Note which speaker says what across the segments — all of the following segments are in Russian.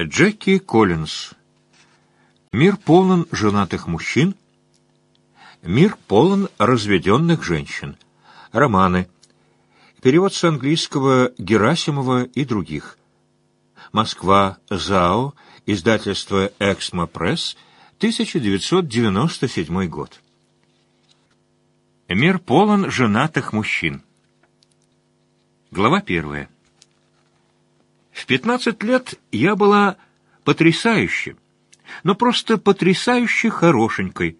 Speaker 1: Джеки Коллинз. Мир полон женатых мужчин. Мир полон разведенных женщин. Романы. Перевод с английского Герасимова и других. Москва. ЗАО. Издательство «Эксмо Пресс», 1997 год. Мир полон женатых мужчин. Глава первая. В пятнадцать лет я была потрясающе, но просто потрясающе хорошенькой.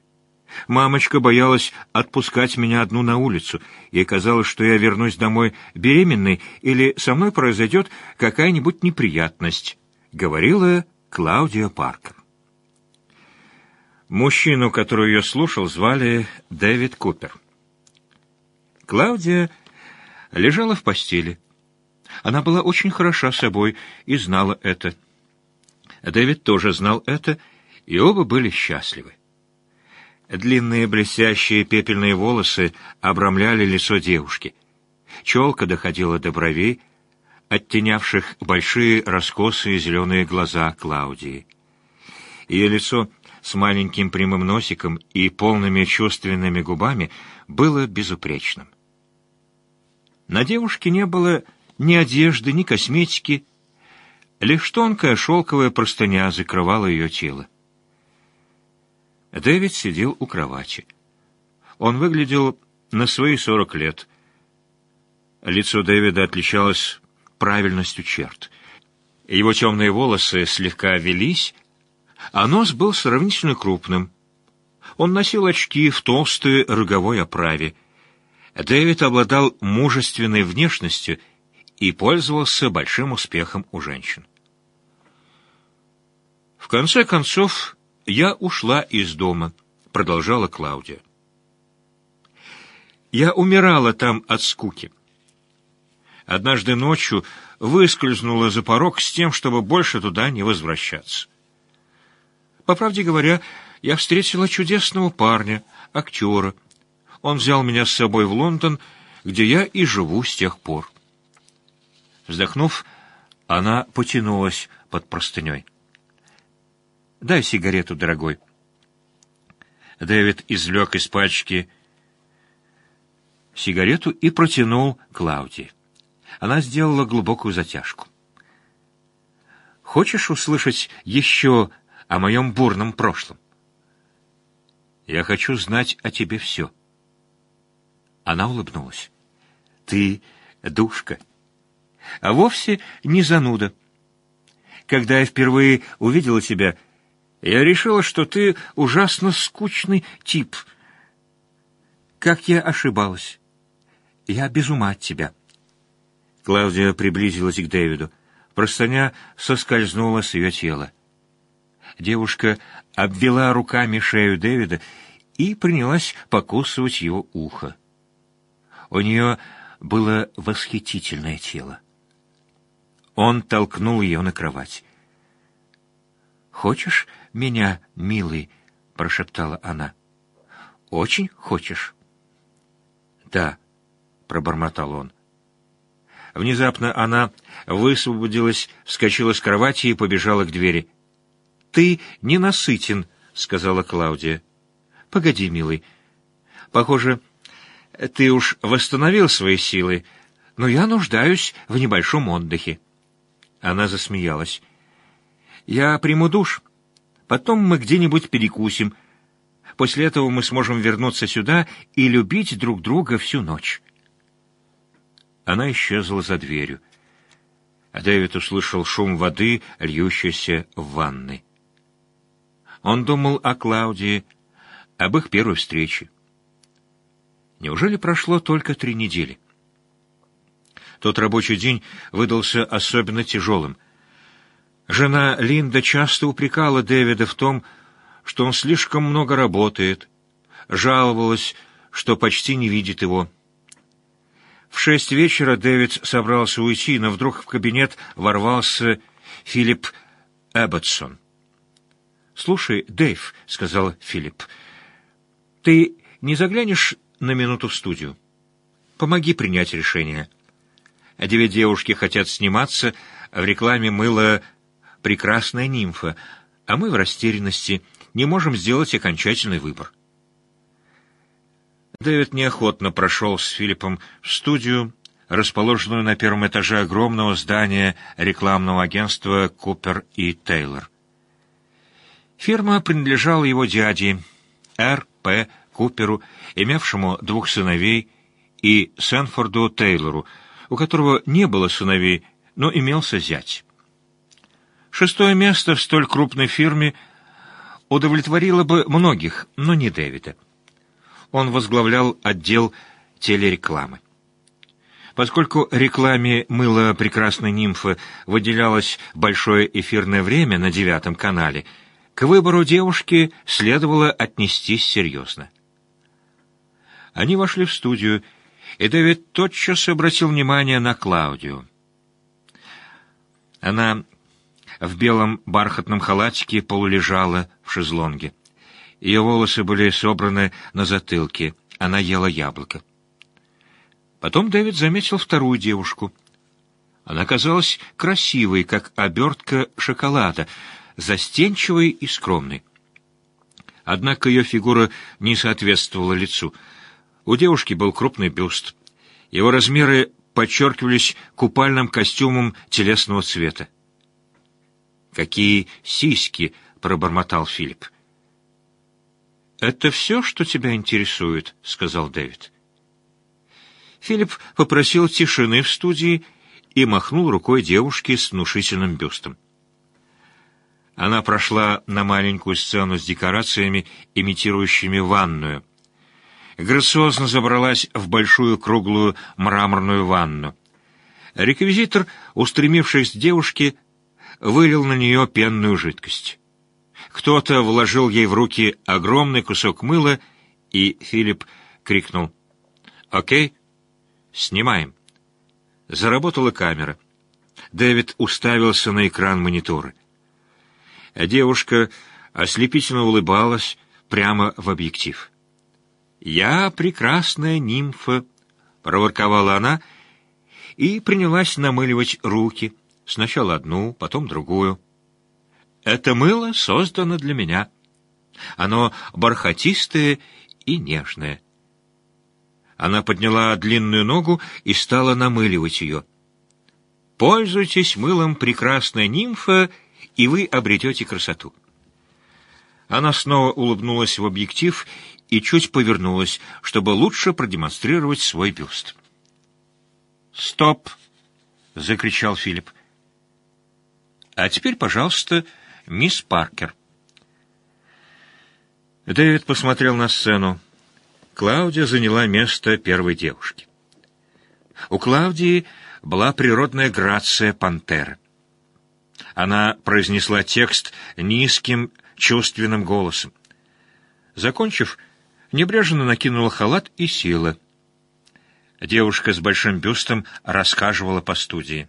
Speaker 1: Мамочка боялась отпускать меня одну на улицу. Ей казалось, что я вернусь домой беременной или со мной произойдет какая-нибудь неприятность, — говорила Клаудия Паркер. Мужчину, который ее слушал, звали Дэвид Купер. Клаудия лежала в постели. Она была очень хороша собой и знала это. Дэвид тоже знал это, и оба были счастливы. Длинные блестящие пепельные волосы обрамляли лицо девушки. Челка доходила до бровей, оттенявших большие раскосые зеленые глаза Клаудии. Ее лицо с маленьким прямым носиком и полными чувственными губами было безупречным. На девушке не было ни одежды, ни косметики, лишь тонкая шелковая простыня закрывала ее тело. Дэвид сидел у кровати. Он выглядел на свои сорок лет. Лицо Дэвида отличалось правильностью черт. Его темные волосы слегка велись, а нос был сравнительно крупным. Он носил очки в толстой роговой оправе. Дэвид обладал мужественной внешностью и пользовался большим успехом у женщин. «В конце концов, я ушла из дома», — продолжала Клаудия. «Я умирала там от скуки. Однажды ночью выскользнула за порог с тем, чтобы больше туда не возвращаться. По правде говоря, я встретила чудесного парня, актера. Он взял меня с собой в Лондон, где я и живу с тех пор. Вздохнув, она потянулась под простыней. «Дай сигарету, дорогой». Дэвид извлек из пачки сигарету и протянул Клауди. Она сделала глубокую затяжку. «Хочешь услышать еще о моем бурном прошлом?» «Я хочу знать о тебе все». Она улыбнулась. «Ты душка» а вовсе не зануда. Когда я впервые увидела тебя, я решила, что ты ужасно скучный тип. Как я ошибалась. Я без ума от тебя. Клаудия приблизилась к Дэвиду. Простыня соскользнула с ее тела. Девушка обвела руками шею Дэвида и принялась покусывать его ухо. У нее было восхитительное тело. Он толкнул ее на кровать. «Хочешь меня, милый?» — прошептала она. «Очень хочешь?» «Да», — пробормотал он. Внезапно она высвободилась, вскочила с кровати и побежала к двери. «Ты ненасытен», — сказала Клаудия. «Погоди, милый. Похоже, ты уж восстановил свои силы, но я нуждаюсь в небольшом отдыхе». Она засмеялась. «Я приму душ. Потом мы где-нибудь перекусим. После этого мы сможем вернуться сюда и любить друг друга всю ночь». Она исчезла за дверью. А Дэвид услышал шум воды, льющейся в ванной. Он думал о Клаудии, об их первой встрече. Неужели прошло только три недели? Тот рабочий день выдался особенно тяжелым. Жена Линда часто упрекала Дэвида в том, что он слишком много работает, жаловалась, что почти не видит его. В шесть вечера Дэвид собрался уйти, но вдруг в кабинет ворвался Филипп Эбботсон. «Слушай, Дэйв», — сказал Филипп, — «ты не заглянешь на минуту в студию? Помоги принять решение». Две девушки хотят сниматься в рекламе мыла прекрасная нимфа, а мы в растерянности не можем сделать окончательный выбор. Дэвид неохотно прошел с Филиппом в студию, расположенную на первом этаже огромного здания рекламного агентства «Купер и Тейлор». Фирма принадлежала его дяде, Р. П. Куперу, имевшему двух сыновей, и Сенфорду Тейлору, у которого не было сыновей, но имелся зять. Шестое место в столь крупной фирме удовлетворило бы многих, но не Дэвида. Он возглавлял отдел телерекламы. Поскольку рекламе мыла прекрасной нимфы выделялось большое эфирное время на девятом канале, к выбору девушки следовало отнестись серьезно. Они вошли в студию, и Дэвид тотчас обратил внимание на Клаудию. Она в белом бархатном халатике полулежала в шезлонге. Ее волосы были собраны на затылке, она ела яблоко. Потом Дэвид заметил вторую девушку. Она казалась красивой, как обертка шоколада, застенчивой и скромной. Однако ее фигура не соответствовала лицу. У девушки был крупный бюст. Его размеры подчеркивались купальным костюмом телесного цвета. «Какие сиськи!» — пробормотал Филипп. «Это все, что тебя интересует?» — сказал Дэвид. Филипп попросил тишины в студии и махнул рукой девушке с внушительным бюстом. Она прошла на маленькую сцену с декорациями, имитирующими ванную. Грациозно забралась в большую круглую мраморную ванну. Реквизитор, устремившись к девушке, вылил на нее пенную жидкость. Кто-то вложил ей в руки огромный кусок мыла, и Филипп крикнул «Окей, Снимаем. Заработала камера. Дэвид уставился на экран монитора. Девушка ослепительно улыбалась прямо в объектив. «Я прекрасная нимфа», — проворковала она и принялась намыливать руки, сначала одну, потом другую. «Это мыло создано для меня. Оно бархатистое и нежное». Она подняла длинную ногу и стала намыливать ее. «Пользуйтесь мылом прекрасная нимфа, и вы обретете красоту». Она снова улыбнулась в объектив и чуть повернулась, чтобы лучше продемонстрировать свой бюст. «Стоп!» — закричал Филипп. «А теперь, пожалуйста, мисс Паркер». Дэвид посмотрел на сцену. Клаудия заняла место первой девушки. У Клаудии была природная грация пантеры. Она произнесла текст низким, чувственным голосом. Закончив, небрежно накинула халат и села. Девушка с большим бюстом рассказывала по студии.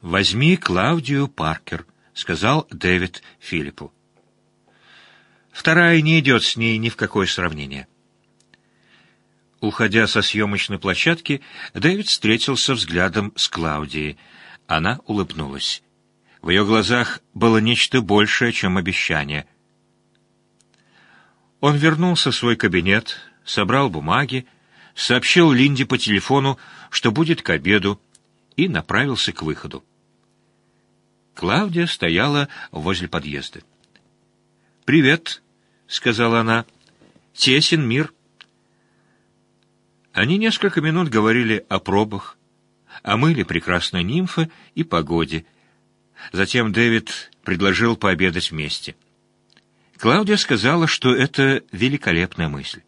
Speaker 1: «Возьми Клаудию Паркер», — сказал Дэвид Филиппу. Вторая не идет с ней ни в какое сравнение. Уходя со съемочной площадки, Дэвид встретился взглядом с Клаудией. Она улыбнулась. В ее глазах было нечто большее, чем обещание. Он вернулся в свой кабинет, собрал бумаги, сообщил Линде по телефону, что будет к обеду, и направился к выходу. Клаудия стояла возле подъезда. «Привет», — сказала она. «Тесен мир». Они несколько минут говорили о пробах, о мыле прекрасной нимфы и погоде. Затем Дэвид предложил пообедать вместе. Клаудия сказала, что это великолепная мысль.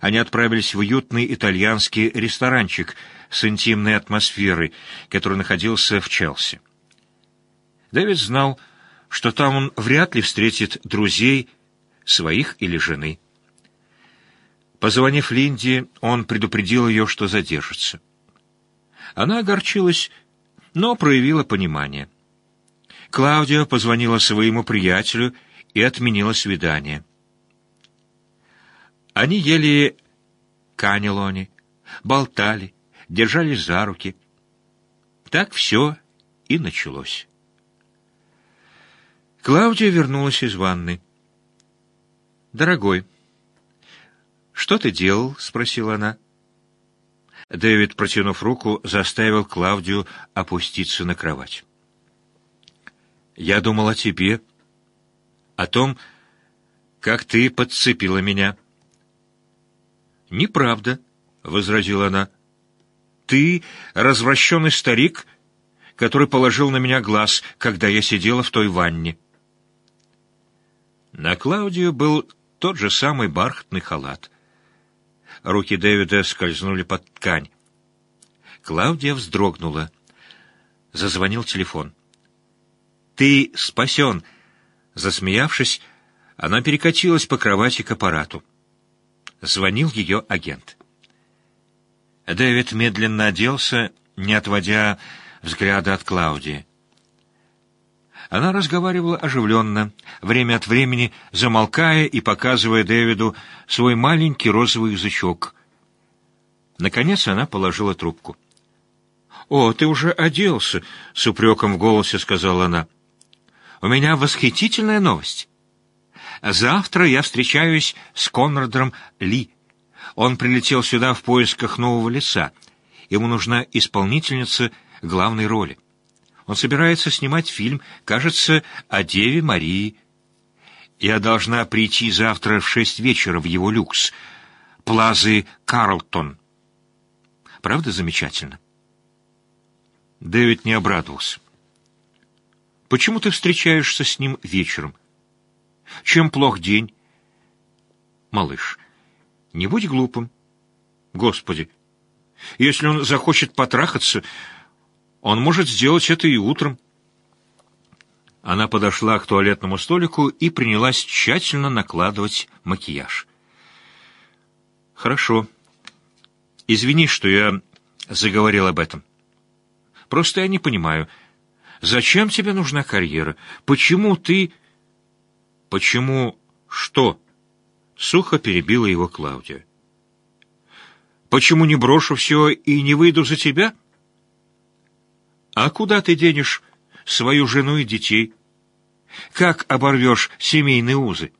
Speaker 1: Они отправились в уютный итальянский ресторанчик с интимной атмосферой, который находился в Челси. Дэвид знал, что там он вряд ли встретит друзей, своих или жены. Позвонив Линде, он предупредил ее, что задержится. Она огорчилась, но проявила понимание. Клаудия позвонила своему приятелю и отменила свидание. Они ели канелони, болтали, держались за руки. Так все и началось. Клаудия вернулась из ванны. «Дорогой, что ты делал?» — спросила она. Дэвид, протянув руку, заставил Клавдию опуститься на кровать. «Я думал о тебе, о том, как ты подцепила меня». «Неправда», — возразила она. «Ты развращенный старик, который положил на меня глаз, когда я сидела в той ванне». На Клаудию был тот же самый бархатный халат. Руки Дэвида скользнули под ткань. Клаудия вздрогнула. Зазвонил телефон. «Ты спасен!» Засмеявшись, она перекатилась по кровати к аппарату. Звонил ее агент. Дэвид медленно оделся, не отводя взгляда от Клаудии. Она разговаривала оживленно, время от времени замолкая и показывая Дэвиду свой маленький розовый язычок. Наконец она положила трубку. «О, ты уже оделся!» — с упреком в голосе сказала она. «У меня восхитительная новость. Завтра я встречаюсь с Конрадом Ли. Он прилетел сюда в поисках нового лица. Ему нужна исполнительница главной роли. Он собирается снимать фильм, кажется, о Деве Марии. Я должна прийти завтра в шесть вечера в его люкс, Плазы Карлтон. Правда замечательно? Дэвид не обрадовался. Почему ты встречаешься с ним вечером? Чем плох день? Малыш, не будь глупым. Господи, если он захочет потрахаться, он может сделать это и утром. Она подошла к туалетному столику и принялась тщательно накладывать макияж. «Хорошо. Извини, что я заговорил об этом. Просто я не понимаю, зачем тебе нужна карьера? Почему ты...» «Почему что?» — сухо перебила его Клаудия. «Почему не брошу все и не выйду за тебя?» А куда ты денешь свою жену и детей? Как оборвешь семейные узы?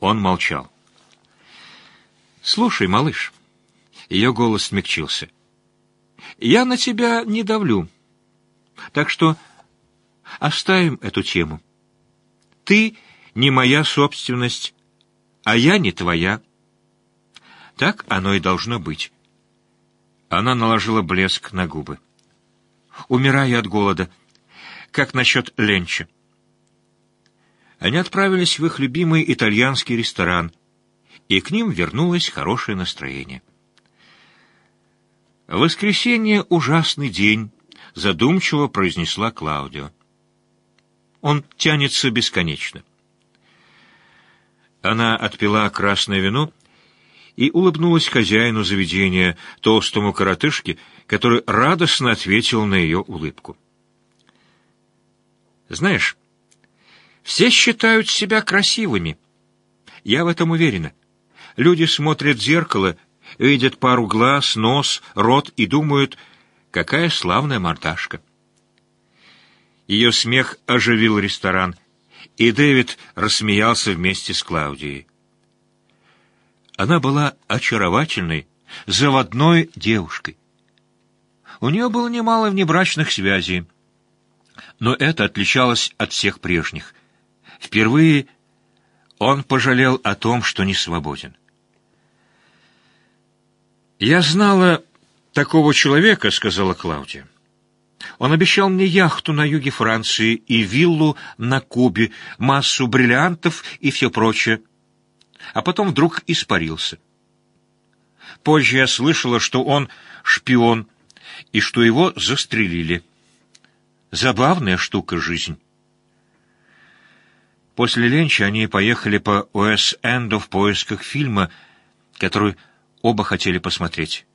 Speaker 1: Он молчал. «Слушай, малыш», — ее голос смягчился, — «я на тебя не давлю, так что оставим эту тему. Ты не моя собственность, а я не твоя. Так оно и должно быть». Она наложила блеск на губы умираю от голода. Как насчет ленча?» Они отправились в их любимый итальянский ресторан, и к ним вернулось хорошее настроение. «Воскресенье — ужасный день», — задумчиво произнесла Клаудио. «Он тянется бесконечно». Она отпила красное вино и улыбнулась хозяину заведения, толстому коротышке, который радостно ответил на ее улыбку. «Знаешь, все считают себя красивыми. Я в этом уверена. Люди смотрят в зеркало, видят пару глаз, нос, рот и думают, какая славная мордашка». Ее смех оживил ресторан, и Дэвид рассмеялся вместе с Клаудией. Она была очаровательной, заводной девушкой. У нее было немало внебрачных связей, но это отличалось от всех прежних. Впервые он пожалел о том, что не свободен. «Я знала такого человека», — сказала Клаудия. «Он обещал мне яхту на юге Франции и виллу на Кубе, массу бриллиантов и все прочее а потом вдруг испарился. Позже я слышала, что он шпион и что его застрелили. Забавная штука жизнь. После ленча они поехали по Уэс-Энду в поисках фильма, который оба хотели посмотреть.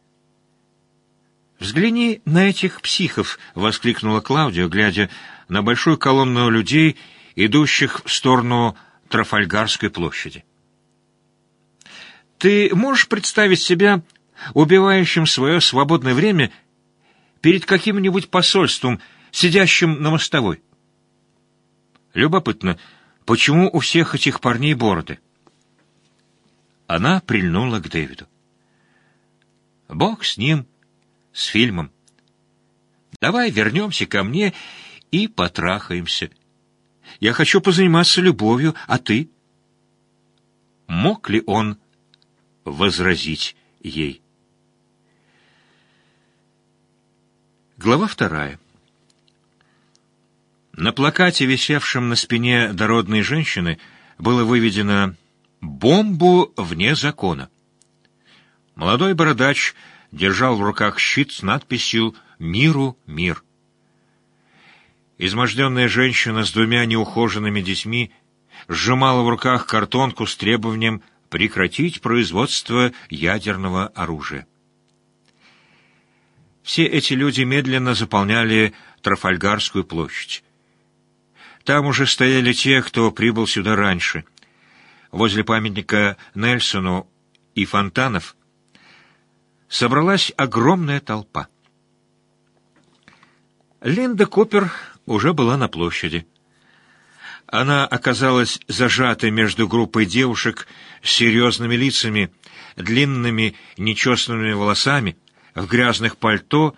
Speaker 1: «Взгляни на этих психов!» — воскликнула Клаудия, глядя на большую колонну людей, идущих в сторону Трафальгарской площади. Ты можешь представить себя убивающим свое свободное время перед каким-нибудь посольством, сидящим на мостовой. Любопытно, почему у всех этих парней бороды? Она прильнула к Дэвиду. Бог с ним, с фильмом. Давай вернемся ко мне и потрахаемся. Я хочу позаниматься любовью, а ты? Мог ли он возразить ей? Глава вторая. На плакате, висевшем на спине дородной женщины, было выведено «Бомбу вне закона». Молодой бородач держал в руках щит с надписью «Миру мир». Изможденная женщина с двумя неухоженными детьми сжимала в руках картонку с требованием прекратить производство ядерного оружия. Все эти люди медленно заполняли Трафальгарскую площадь. Там уже стояли те, кто прибыл сюда раньше. Возле памятника Нельсону и фонтанов собралась огромная толпа. Линда Купер уже была на площади. Она оказалась зажатой между группой девушек с серьезными лицами, длинными нечесанными волосами, в грязных пальто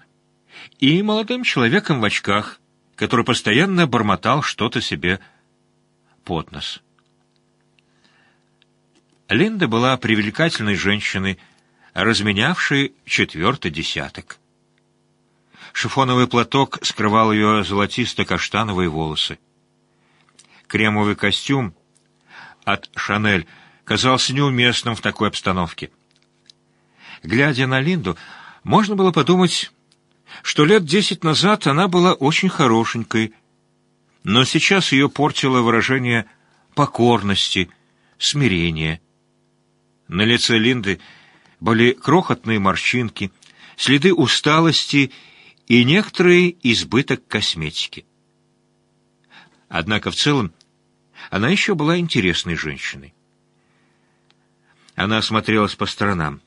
Speaker 1: и молодым человеком в очках, который постоянно бормотал что-то себе под нос. Линда была привлекательной женщиной, разменявшей четвертый десяток. Шифоновый платок скрывал ее золотисто-каштановые волосы. Кремовый костюм от «Шанель» казался неуместным в такой обстановке. Глядя на Линду, можно было подумать, что лет десять назад она была очень хорошенькой, но сейчас ее портило выражение покорности, смирения. На лице Линды были крохотные морщинки, следы усталости и некоторый избыток косметики. Однако в целом она еще была интересной женщиной. Она осмотрелась по сторонам.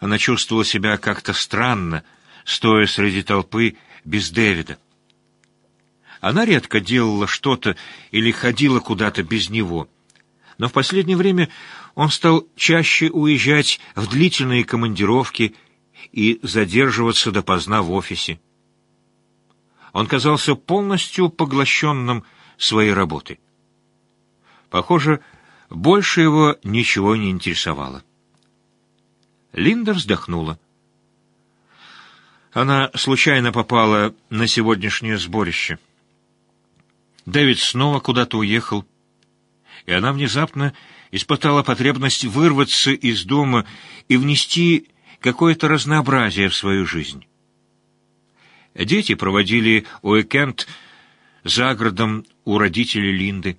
Speaker 1: Она чувствовала себя как-то странно, стоя среди толпы без Дэвида. Она редко делала что-то или ходила куда-то без него, но в последнее время он стал чаще уезжать в длительные командировки и задерживаться допоздна в офисе. Он казался полностью поглощенным своей работой. Похоже, больше его ничего не интересовало. Линда вздохнула. Она случайно попала на сегодняшнее сборище. Дэвид снова куда-то уехал, и она внезапно испытала потребность вырваться из дома и внести какое-то разнообразие в свою жизнь. Дети проводили уикенд за городом у родителей Линды.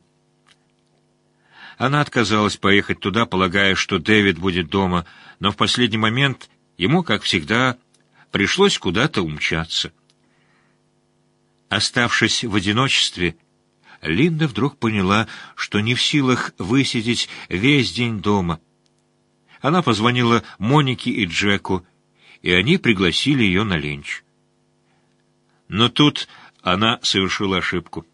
Speaker 1: Она отказалась поехать туда, полагая, что Дэвид будет дома, но в последний момент ему, как всегда, пришлось куда-то умчаться. Оставшись в одиночестве, Линда вдруг поняла, что не в силах высидеть весь день дома. Она позвонила Монике и Джеку, и они пригласили ее на ленч. Но тут она совершила ошибку.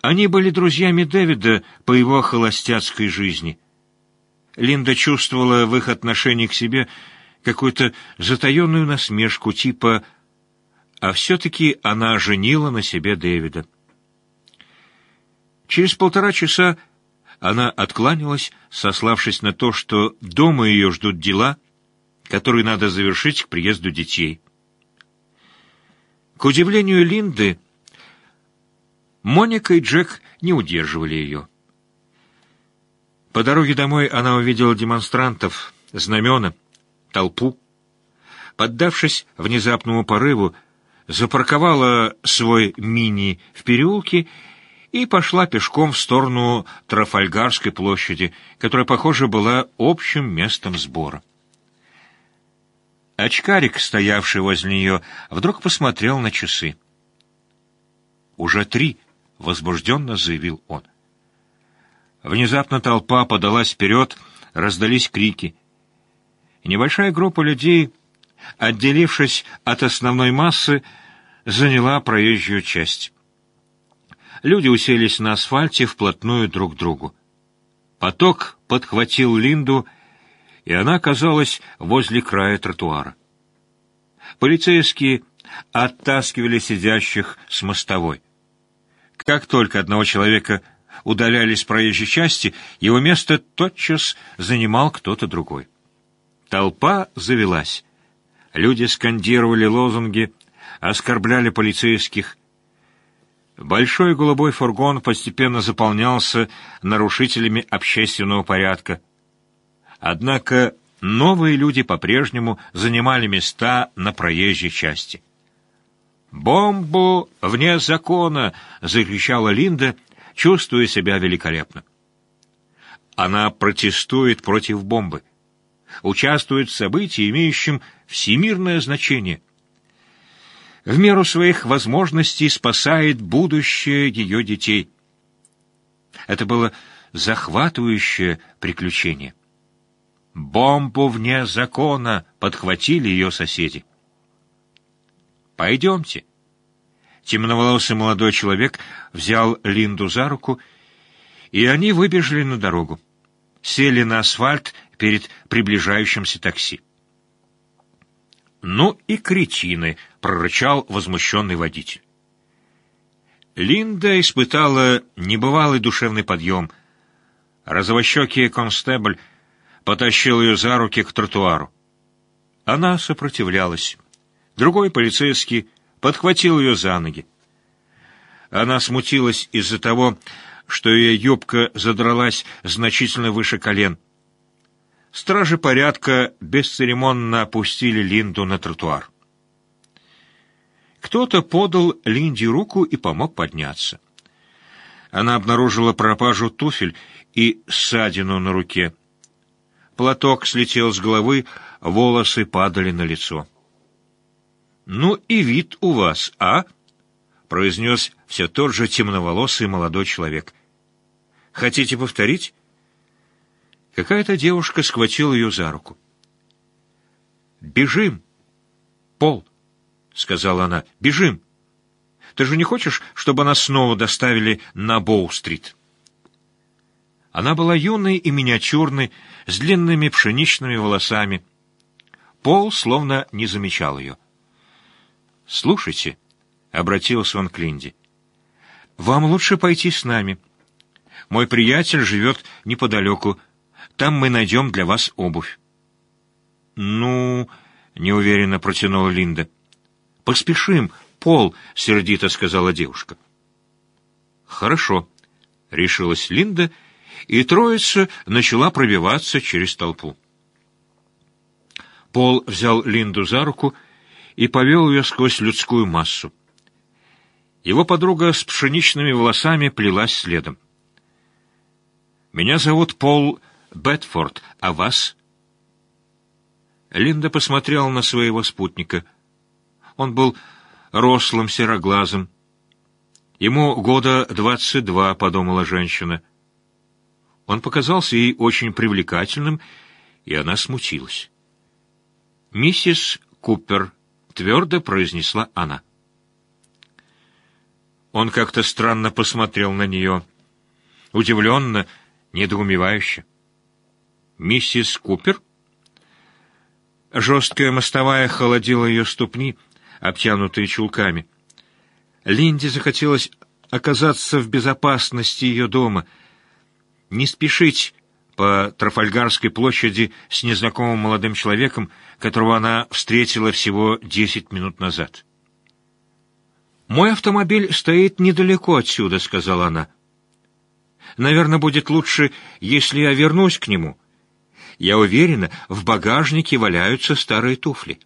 Speaker 1: Они были друзьями Дэвида по его холостяцкой жизни. Линда чувствовала в их отношении к себе какую-то затаенную насмешку типа «А все-таки она женила на себе Дэвида». Через полтора часа она откланялась, сославшись на то, что дома ее ждут дела, которые надо завершить к приезду детей. К удивлению Линды, Моника и Джек не удерживали ее. По дороге домой она увидела демонстрантов, знамена, толпу. Поддавшись внезапному порыву, запарковала свой мини в переулке и пошла пешком в сторону Трафальгарской площади, которая, похоже, была общим местом сбора. Очкарик, стоявший возле нее, вдруг посмотрел на часы. «Уже три», — возбужденно заявил он. Внезапно толпа подалась вперед, раздались крики. Небольшая группа людей отделившись от основной массы, заняла проезжую часть. Люди уселись на асфальте вплотную друг к другу. Поток подхватил Линду, и она оказалась возле края тротуара. Полицейские оттаскивали сидящих с мостовой. Как только одного человека удалялись проезжей части, его место тотчас занимал кто-то другой. Толпа завелась. Люди скандировали лозунги, оскорбляли полицейских. Большой голубой фургон постепенно заполнялся нарушителями общественного порядка. Однако новые люди по-прежнему занимали места на проезжей части. «Бомбу вне закона!» — закричала Линда, чувствуя себя великолепно. Она протестует против бомбы, участвует в событии, имеющем всемирное значение. В меру своих возможностей спасает будущее ее детей. Это было захватывающее приключение. «Бомбу вне закона!» — подхватили ее соседи. «Пойдемте». Темноволосый молодой человек взял Линду за руку, и они выбежали на дорогу. Сели на асфальт перед приближающимся такси. «Ну и кретины!» — прорычал возмущенный водитель. Линда испытала небывалый душевный подъем. Розовощекий констебль потащил ее за руки к тротуару. Она сопротивлялась. Другой полицейский подхватил ее за ноги. Она смутилась из-за того, что ее юбка задралась значительно выше колен. Стражи порядка бесцеремонно опустили Линду на тротуар. Кто-то подал Линде руку и помог подняться. Она обнаружила пропажу туфель и ссадину на руке. Платок слетел с головы, волосы падали на лицо. «Ну и вид у вас, а?» — произнес все тот же темноволосый молодой человек. «Хотите повторить?» Какая-то девушка схватила ее за руку. «Бежим! Пол!» — сказала она. «Бежим! Ты же не хочешь, чтобы нас снова доставили на Боу-стрит?» Она была юной и миниатюрной, с длинными пшеничными волосами. Пол словно не замечал ее. «Слушайте», — обратился он к Линде, — «вам лучше пойти с нами. Мой приятель живет неподалеку. Там мы найдем для вас обувь». «Ну...» — неуверенно протянула Линда. «Поспешим, Пол», — сердито сказала девушка. «Хорошо», — решилась Линда, и троица начала пробиваться через толпу. Пол взял Линду за руку и повел ее сквозь людскую массу. Его подруга с пшеничными волосами плелась следом. «Меня зовут Пол Бетфорд, а вас?» Линда посмотрела на своего спутника. Он был рослым, сероглазым. «Ему года двадцать два», — подумала женщина. Он показался ей очень привлекательным, и она смутилась. «Миссис Купер», твердо произнесла она. Он как-то странно посмотрел на нее, удивленно, недоумевающе. «Миссис Купер?» Жесткая мостовая холодила ее ступни, обтянутые чулками. Линде захотелось оказаться в безопасности ее дома, не спешить по Трафальгарской площади с незнакомым молодым человеком, которого она встретила всего десять минут назад. «Мой автомобиль стоит недалеко отсюда», — сказала она. «Наверное, будет лучше, если я вернусь к нему. Я уверена, в багажнике валяются старые туфли».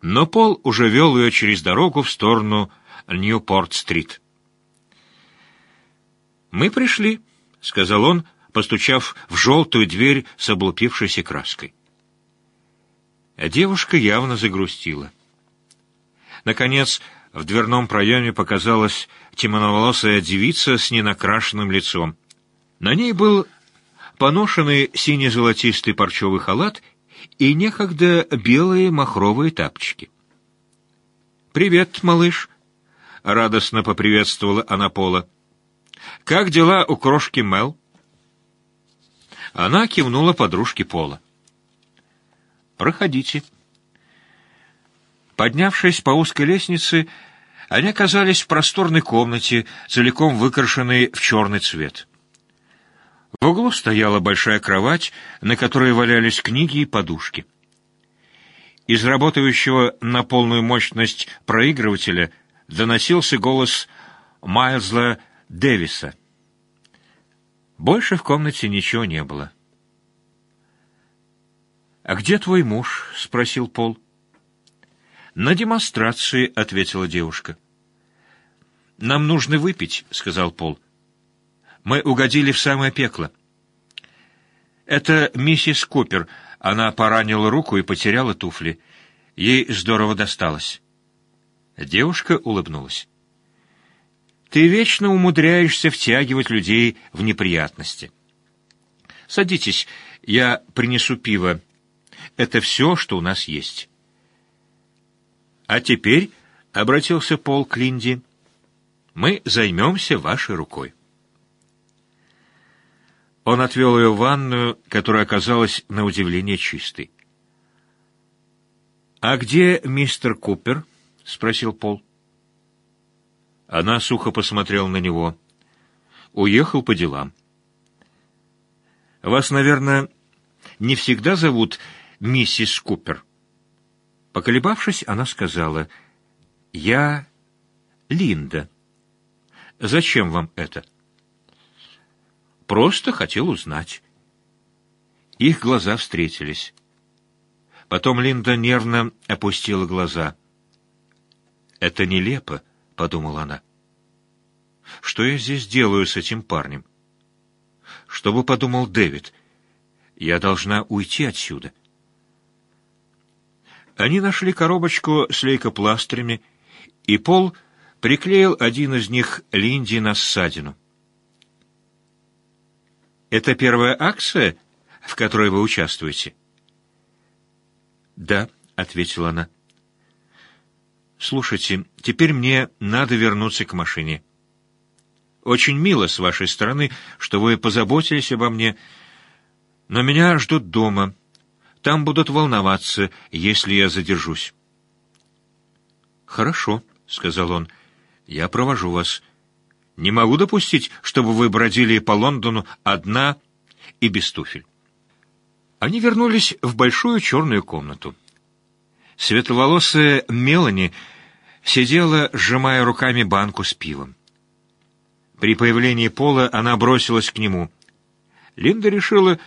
Speaker 1: Но Пол уже вел ее через дорогу в сторону Ньюпорт-стрит. «Мы пришли», — сказал он, постучав в желтую дверь с облупившейся краской. А девушка явно загрустила. Наконец, в дверном проеме показалась темноволосая девица с ненакрашенным лицом. На ней был поношенный сине-золотистый парчевый халат и некогда белые махровые тапочки. «Привет, малыш!» — радостно поприветствовала она Пола. «Как дела у крошки Мел?» Она кивнула подружке Пола. «Проходите». Поднявшись по узкой лестнице, они оказались в просторной комнате, целиком выкрашенной в черный цвет. В углу стояла большая кровать, на которой валялись книги и подушки. Из работающего на полную мощность проигрывателя доносился голос Майлзла Дэвиса. Больше в комнате ничего не было. «А где твой муж?» — спросил Пол. «На демонстрации», — ответила девушка. «Нам нужно выпить», — сказал Пол. Мы угодили в самое пекло. Это миссис Купер. Она поранила руку и потеряла туфли. Ей здорово досталось. Девушка улыбнулась. Ты вечно умудряешься втягивать людей в неприятности. Садитесь, я принесу пиво. Это все, что у нас есть. А теперь, — обратился Пол к Линди, — мы займемся вашей рукой. Он отвел ее в ванную, которая оказалась на удивление чистой. «А где мистер Купер?» — спросил Пол. Она сухо посмотрела на него. «Уехал по делам». «Вас, наверное, не всегда зовут миссис Купер?» Поколебавшись, она сказала, «Я Линда. Зачем вам это?» Просто хотел узнать. Их глаза встретились. Потом Линда нервно опустила глаза. «Это нелепо», — подумала она. «Что я здесь делаю с этим парнем?» «Что бы подумал Дэвид? Я должна уйти отсюда». Они нашли коробочку с лейкопластырями, и Пол приклеил один из них Линде на ссадину. Это первая акция, в которой вы участвуете? Да, ответила она. Слушайте, теперь мне надо вернуться к машине. Очень мило с вашей стороны, что вы позаботились обо мне, но меня ждут дома. Там будут волноваться, если я задержусь. Хорошо, сказал он. Я провожу вас. Не могу допустить, чтобы вы бродили по Лондону одна и без туфель. Они вернулись в большую черную комнату. Светловолосая Мелани сидела, сжимая руками банку с пивом. При появлении Пола она бросилась к нему. Линда решила,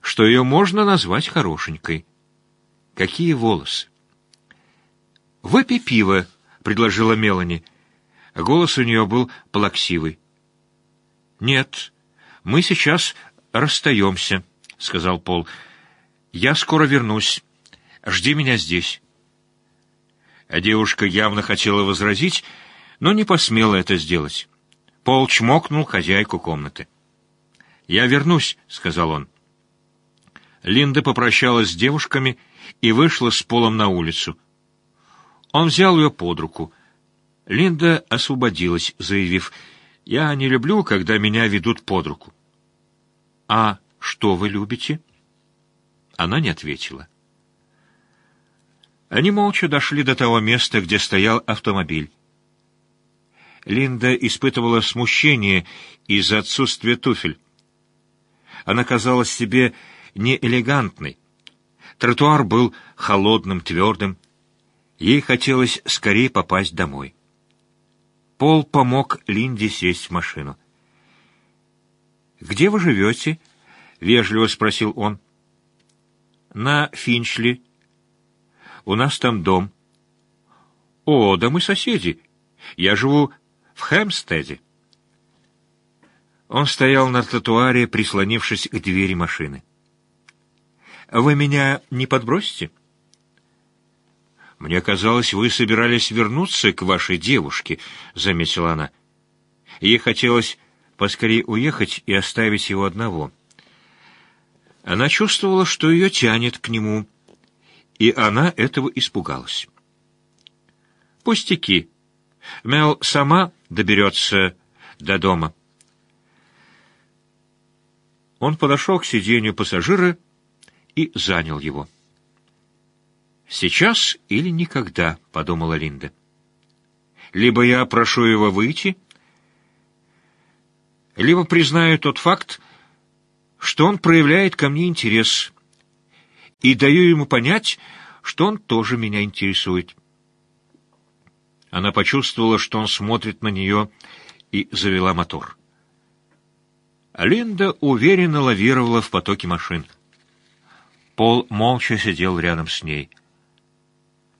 Speaker 1: что ее можно назвать хорошенькой. Какие волосы! «Выпей пиво», — предложила Мелани. Голос у нее был плаксивый. «Нет, мы сейчас расстаемся», — сказал Пол. «Я скоро вернусь. Жди меня здесь». А девушка явно хотела возразить, но не посмела это сделать. Пол чмокнул хозяйку комнаты. «Я вернусь», — сказал он. Линда попрощалась с девушками и вышла с Полом на улицу. Он взял ее под руку — Линда освободилась, заявив, «Я не люблю, когда меня ведут под руку». «А что вы любите?» Она не ответила. Они молча дошли до того места, где стоял автомобиль. Линда испытывала смущение из-за отсутствия туфель. Она казалась себе неэлегантной. Тротуар был холодным, твердым. Ей хотелось скорее попасть домой. Пол помог Линде сесть в машину. «Где вы живете?» — вежливо спросил он. «На Финчли. У нас там дом». «О, да мы соседи. Я живу в Хэмстеде». Он стоял на тротуаре, прислонившись к двери машины. «Вы меня не подбросите?» «Мне казалось, вы собирались вернуться к вашей девушке», — заметила она. Ей хотелось поскорее уехать и оставить его одного. Она чувствовала, что ее тянет к нему, и она этого испугалась. «Пустяки. Мел сама доберется до дома». Он подошел к сиденью пассажира и занял его. «Сейчас или никогда», — подумала Линда. «Либо я прошу его выйти, либо признаю тот факт, что он проявляет ко мне интерес, и даю ему понять, что он тоже меня интересует». Она почувствовала, что он смотрит на нее, и завела мотор. Линда уверенно лавировала в потоке машин. Пол молча сидел рядом с ней —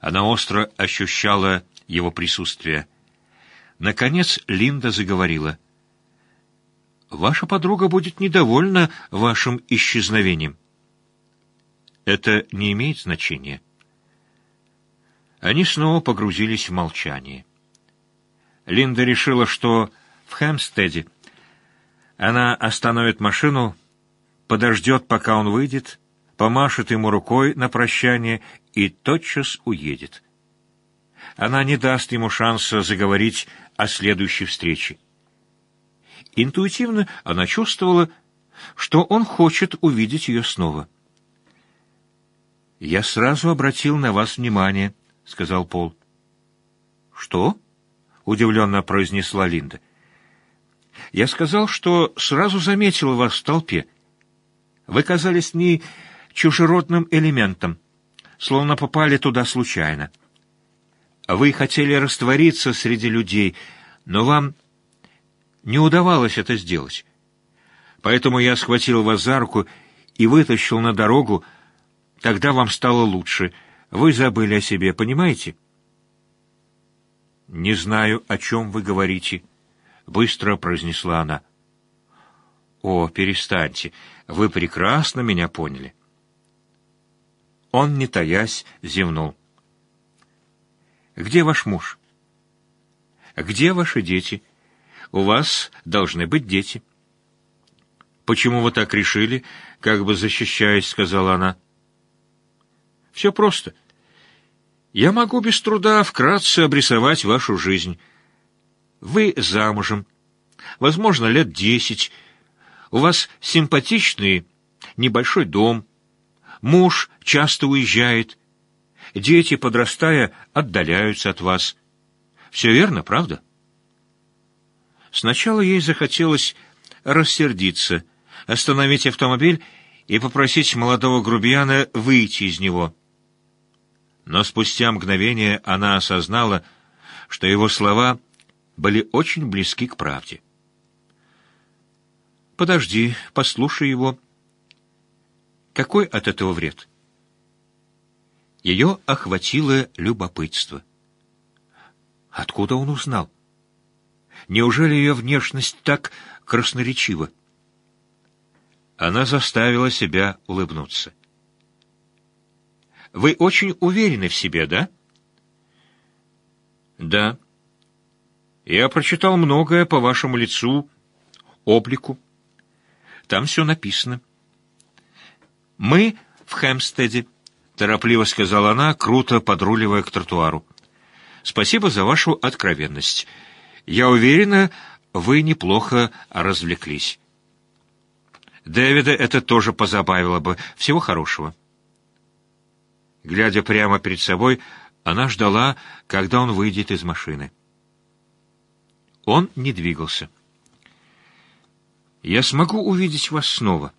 Speaker 1: она остро ощущала его присутствие. Наконец Линда заговорила. «Ваша подруга будет недовольна вашим исчезновением». «Это не имеет значения». Они снова погрузились в молчание. Линда решила, что в Хэмстеде она остановит машину, подождет, пока он выйдет, помашет ему рукой на прощание и тотчас уедет. Она не даст ему шанса заговорить о следующей встрече. Интуитивно она чувствовала, что он хочет увидеть ее снова. «Я сразу обратил на вас внимание», — сказал Пол. «Что?» — удивленно произнесла Линда. «Я сказал, что сразу заметил вас в толпе. Вы казались не чужеродным элементом, словно попали туда случайно. Вы хотели раствориться среди людей, но вам не удавалось это сделать. Поэтому я схватил вас за руку и вытащил на дорогу, тогда вам стало лучше. Вы забыли о себе, понимаете? «Не знаю, о чем вы говорите», — быстро произнесла она. «О, перестаньте, вы прекрасно меня поняли». Он, не таясь, зевнул. «Где ваш муж?» «Где ваши дети? У вас должны быть дети». «Почему вы так решили?» — как бы защищаясь, сказала она. «Все просто. Я могу без труда вкратце обрисовать вашу жизнь. Вы замужем, возможно, лет десять. У вас симпатичный небольшой дом, Муж часто уезжает. Дети, подрастая, отдаляются от вас. Все верно, правда? Сначала ей захотелось рассердиться, остановить автомобиль и попросить молодого грубияна выйти из него. Но спустя мгновение она осознала, что его слова были очень близки к правде. «Подожди, послушай его», какой от этого вред? Ее охватило любопытство. Откуда он узнал? Неужели ее внешность так красноречива? Она заставила себя улыбнуться. «Вы очень уверены в себе, да?» «Да. Я прочитал многое по вашему лицу, облику. Там все написано». «Мы в Хэмстеде», — торопливо сказала она, круто подруливая к тротуару. «Спасибо за вашу откровенность. Я уверена, вы неплохо развлеклись». Дэвида это тоже позабавило бы. Всего хорошего. Глядя прямо перед собой, она ждала, когда он выйдет из машины. Он не двигался. «Я смогу увидеть вас снова?»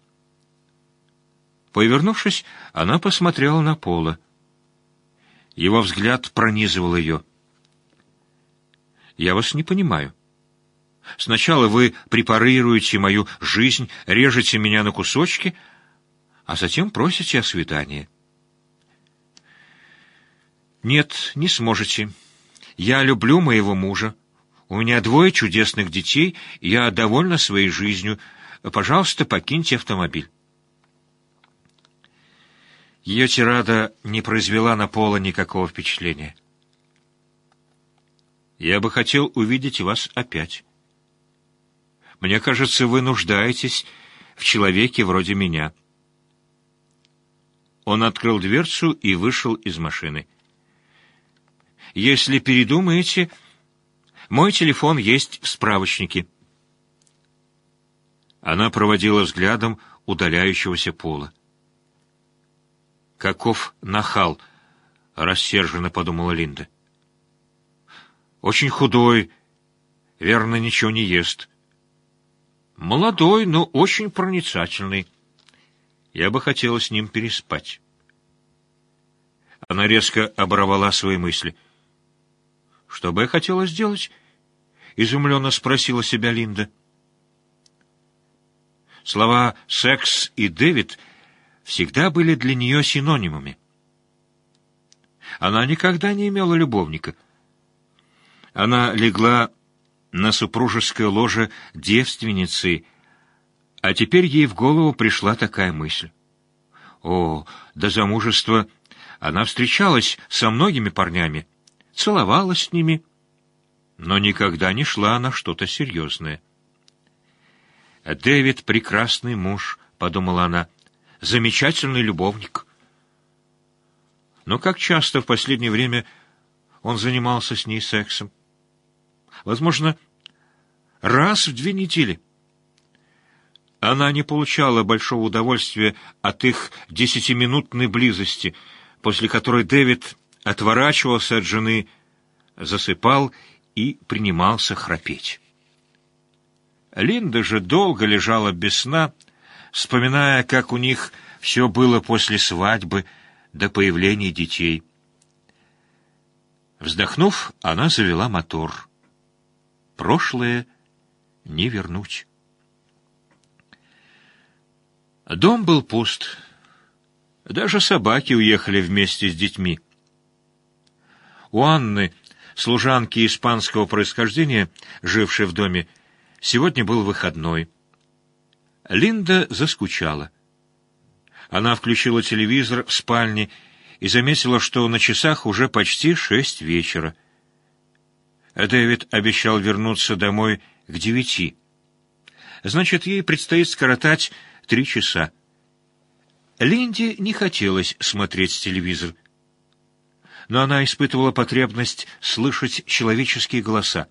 Speaker 1: Повернувшись, она посмотрела на Пола. Его взгляд пронизывал ее. «Я вас не понимаю. Сначала вы препарируете мою жизнь, режете меня на кусочки, а затем просите о свидании». «Нет, не сможете. Я люблю моего мужа. У меня двое чудесных детей, я довольна своей жизнью. Пожалуйста, покиньте автомобиль». Ее тирада не произвела на Пола никакого впечатления. «Я бы хотел увидеть вас опять. Мне кажется, вы нуждаетесь в человеке вроде меня». Он открыл дверцу и вышел из машины. «Если передумаете, мой телефон есть в справочнике». Она проводила взглядом удаляющегося пола. «Каков нахал!» — рассерженно подумала Линда. «Очень худой, верно, ничего не ест. Молодой, но очень проницательный. Я бы хотела с ним переспать». Она резко оборвала свои мысли. «Что бы я хотела сделать?» — изумленно спросила себя Линда. Слова «секс» и «Дэвид» всегда были для нее синонимами. Она никогда не имела любовника. Она легла на супружеское ложе девственницы, а теперь ей в голову пришла такая мысль. О, до замужества она встречалась со многими парнями, целовалась с ними, но никогда не шла на что-то серьезное. «Дэвид — прекрасный муж», — подумала она, — «замечательный любовник». Но как часто в последнее время он занимался с ней сексом? Возможно, раз в две недели. Она не получала большого удовольствия от их десятиминутной близости, после которой Дэвид отворачивался от жены, засыпал и принимался храпеть. Линда же долго лежала без сна, вспоминая, как у них все было после свадьбы до появления детей. Вздохнув, она завела мотор. Прошлое не вернуть. Дом был пуст. Даже собаки уехали вместе с детьми. У Анны, служанки испанского происхождения, жившей в доме, сегодня был выходной. Линда заскучала. Она включила телевизор в спальне и заметила, что на часах уже почти шесть вечера. Дэвид обещал вернуться домой к девяти. Значит, ей предстоит скоротать три часа. Линде не хотелось смотреть телевизор но она испытывала потребность слышать человеческие голоса.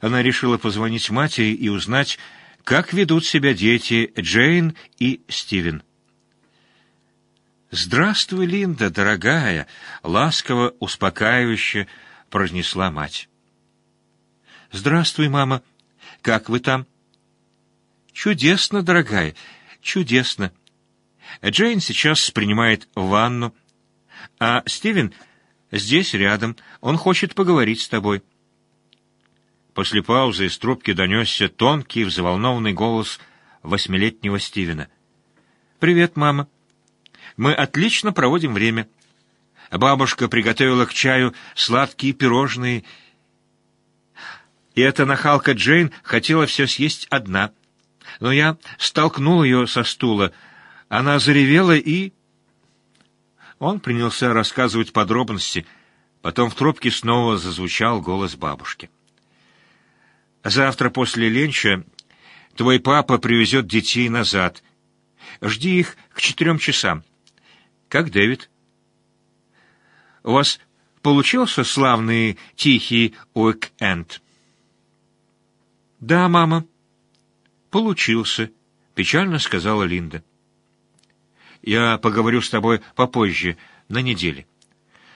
Speaker 1: Она решила позвонить матери и узнать, как ведут себя дети Джейн и Стивен. «Здравствуй, Линда, дорогая!» — ласково, успокаивающе произнесла мать. «Здравствуй, мама. Как вы там?» «Чудесно, дорогая, чудесно. Джейн сейчас принимает ванну, а Стивен здесь рядом, он хочет поговорить с тобой». После паузы из трубки донесся тонкий, взволнованный голос восьмилетнего Стивена. «Привет, мама. Мы отлично проводим время. Бабушка приготовила к чаю сладкие пирожные, и эта нахалка Джейн хотела все съесть одна. Но я столкнул ее со стула. Она заревела и... Он принялся рассказывать подробности, потом в трубке снова зазвучал голос бабушки. «Завтра после ленча твой папа привезет детей назад. Жди их к четырем часам. Как Дэвид?» «У вас получился славный тихий уик-энд?» «Да, мама, получился», — печально сказала Линда. Я поговорю с тобой попозже, на неделе.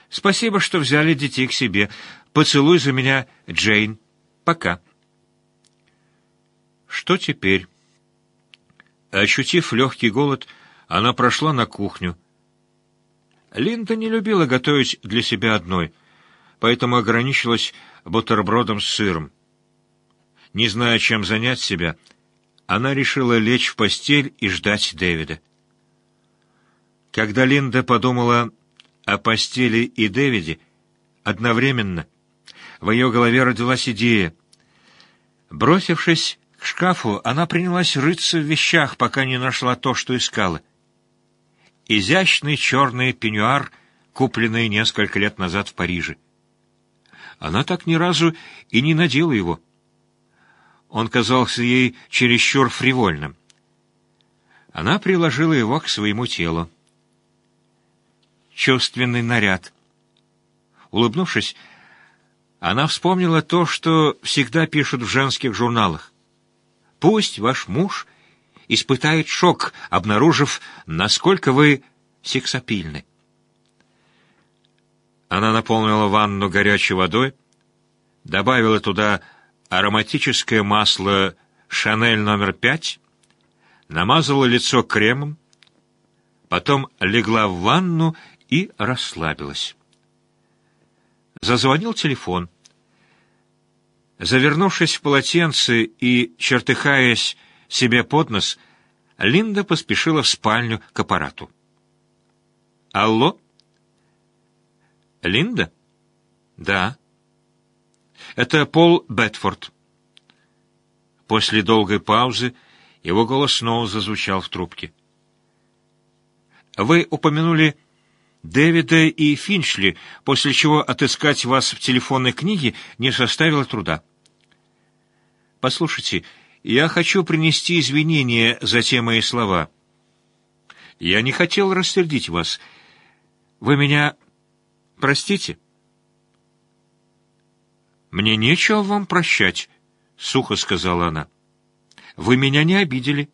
Speaker 1: Спасибо, что взяли детей к себе. Поцелуй за меня, Джейн. Пока. Что теперь? Ощутив легкий голод, она прошла на кухню. Линда не любила готовить для себя одной, поэтому ограничилась бутербродом с сыром. Не зная, чем занять себя, она решила лечь в постель и ждать Дэвида. Когда Линда подумала о постели и Дэвиде, одновременно в ее голове родилась идея. Бросившись к шкафу, она принялась рыться в вещах, пока не нашла то, что искала. Изящный черный пеньюар, купленный несколько лет назад в Париже. Она так ни разу и не надела его. Он казался ей чересчур фривольным. Она приложила его к своему телу. Чувственный наряд. Улыбнувшись, она вспомнила то, что всегда пишут в женских журналах. «Пусть ваш муж испытает шок, обнаружив, насколько вы сексапильны». Она наполнила ванну горячей водой, добавила туда ароматическое масло «Шанель номер пять», намазала лицо кремом, потом легла в ванну и расслабилась. Зазвонил телефон. Завернувшись в полотенце и чертыхаясь себе под нос, Линда поспешила в спальню к аппарату. «Алло?» «Линда?» «Да». «Это Пол Бетфорд». После долгой паузы его голос снова зазвучал в трубке. «Вы упомянули Дэвида и Финчли, после чего отыскать вас в телефонной книге не составило труда. Послушайте, я хочу принести извинения за те мои слова. Я не хотел рассердить вас. Вы меня простите?» «Мне нечего вам прощать», — сухо сказала она. «Вы меня не обидели».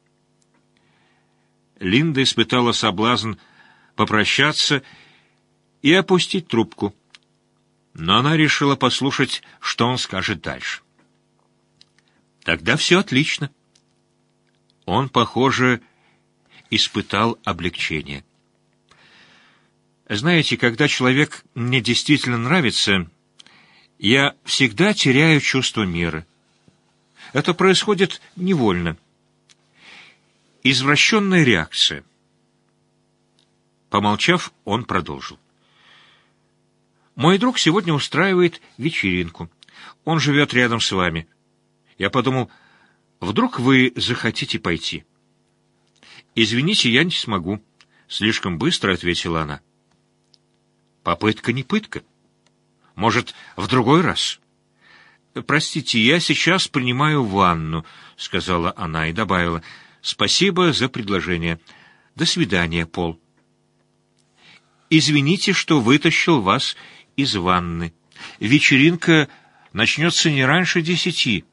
Speaker 1: Линда испытала соблазн попрощаться и опустить трубку. Но она решила послушать, что он скажет дальше. Тогда все отлично. Он, похоже, испытал облегчение. Знаете, когда человек мне действительно нравится, я всегда теряю чувство меры. Это происходит невольно. Извращенная реакция. Помолчав, он продолжил. «Мой друг сегодня устраивает вечеринку. Он живет рядом с вами. Я подумал, вдруг вы захотите пойти?» «Извините, я не смогу», — слишком быстро ответила она. «Попытка не пытка». Может, в другой раз? Простите, я сейчас принимаю ванну, сказала она и добавила. Спасибо за предложение. До свидания, Пол. Извините, что вытащил вас из ванны. Вечеринка начнется не раньше десяти.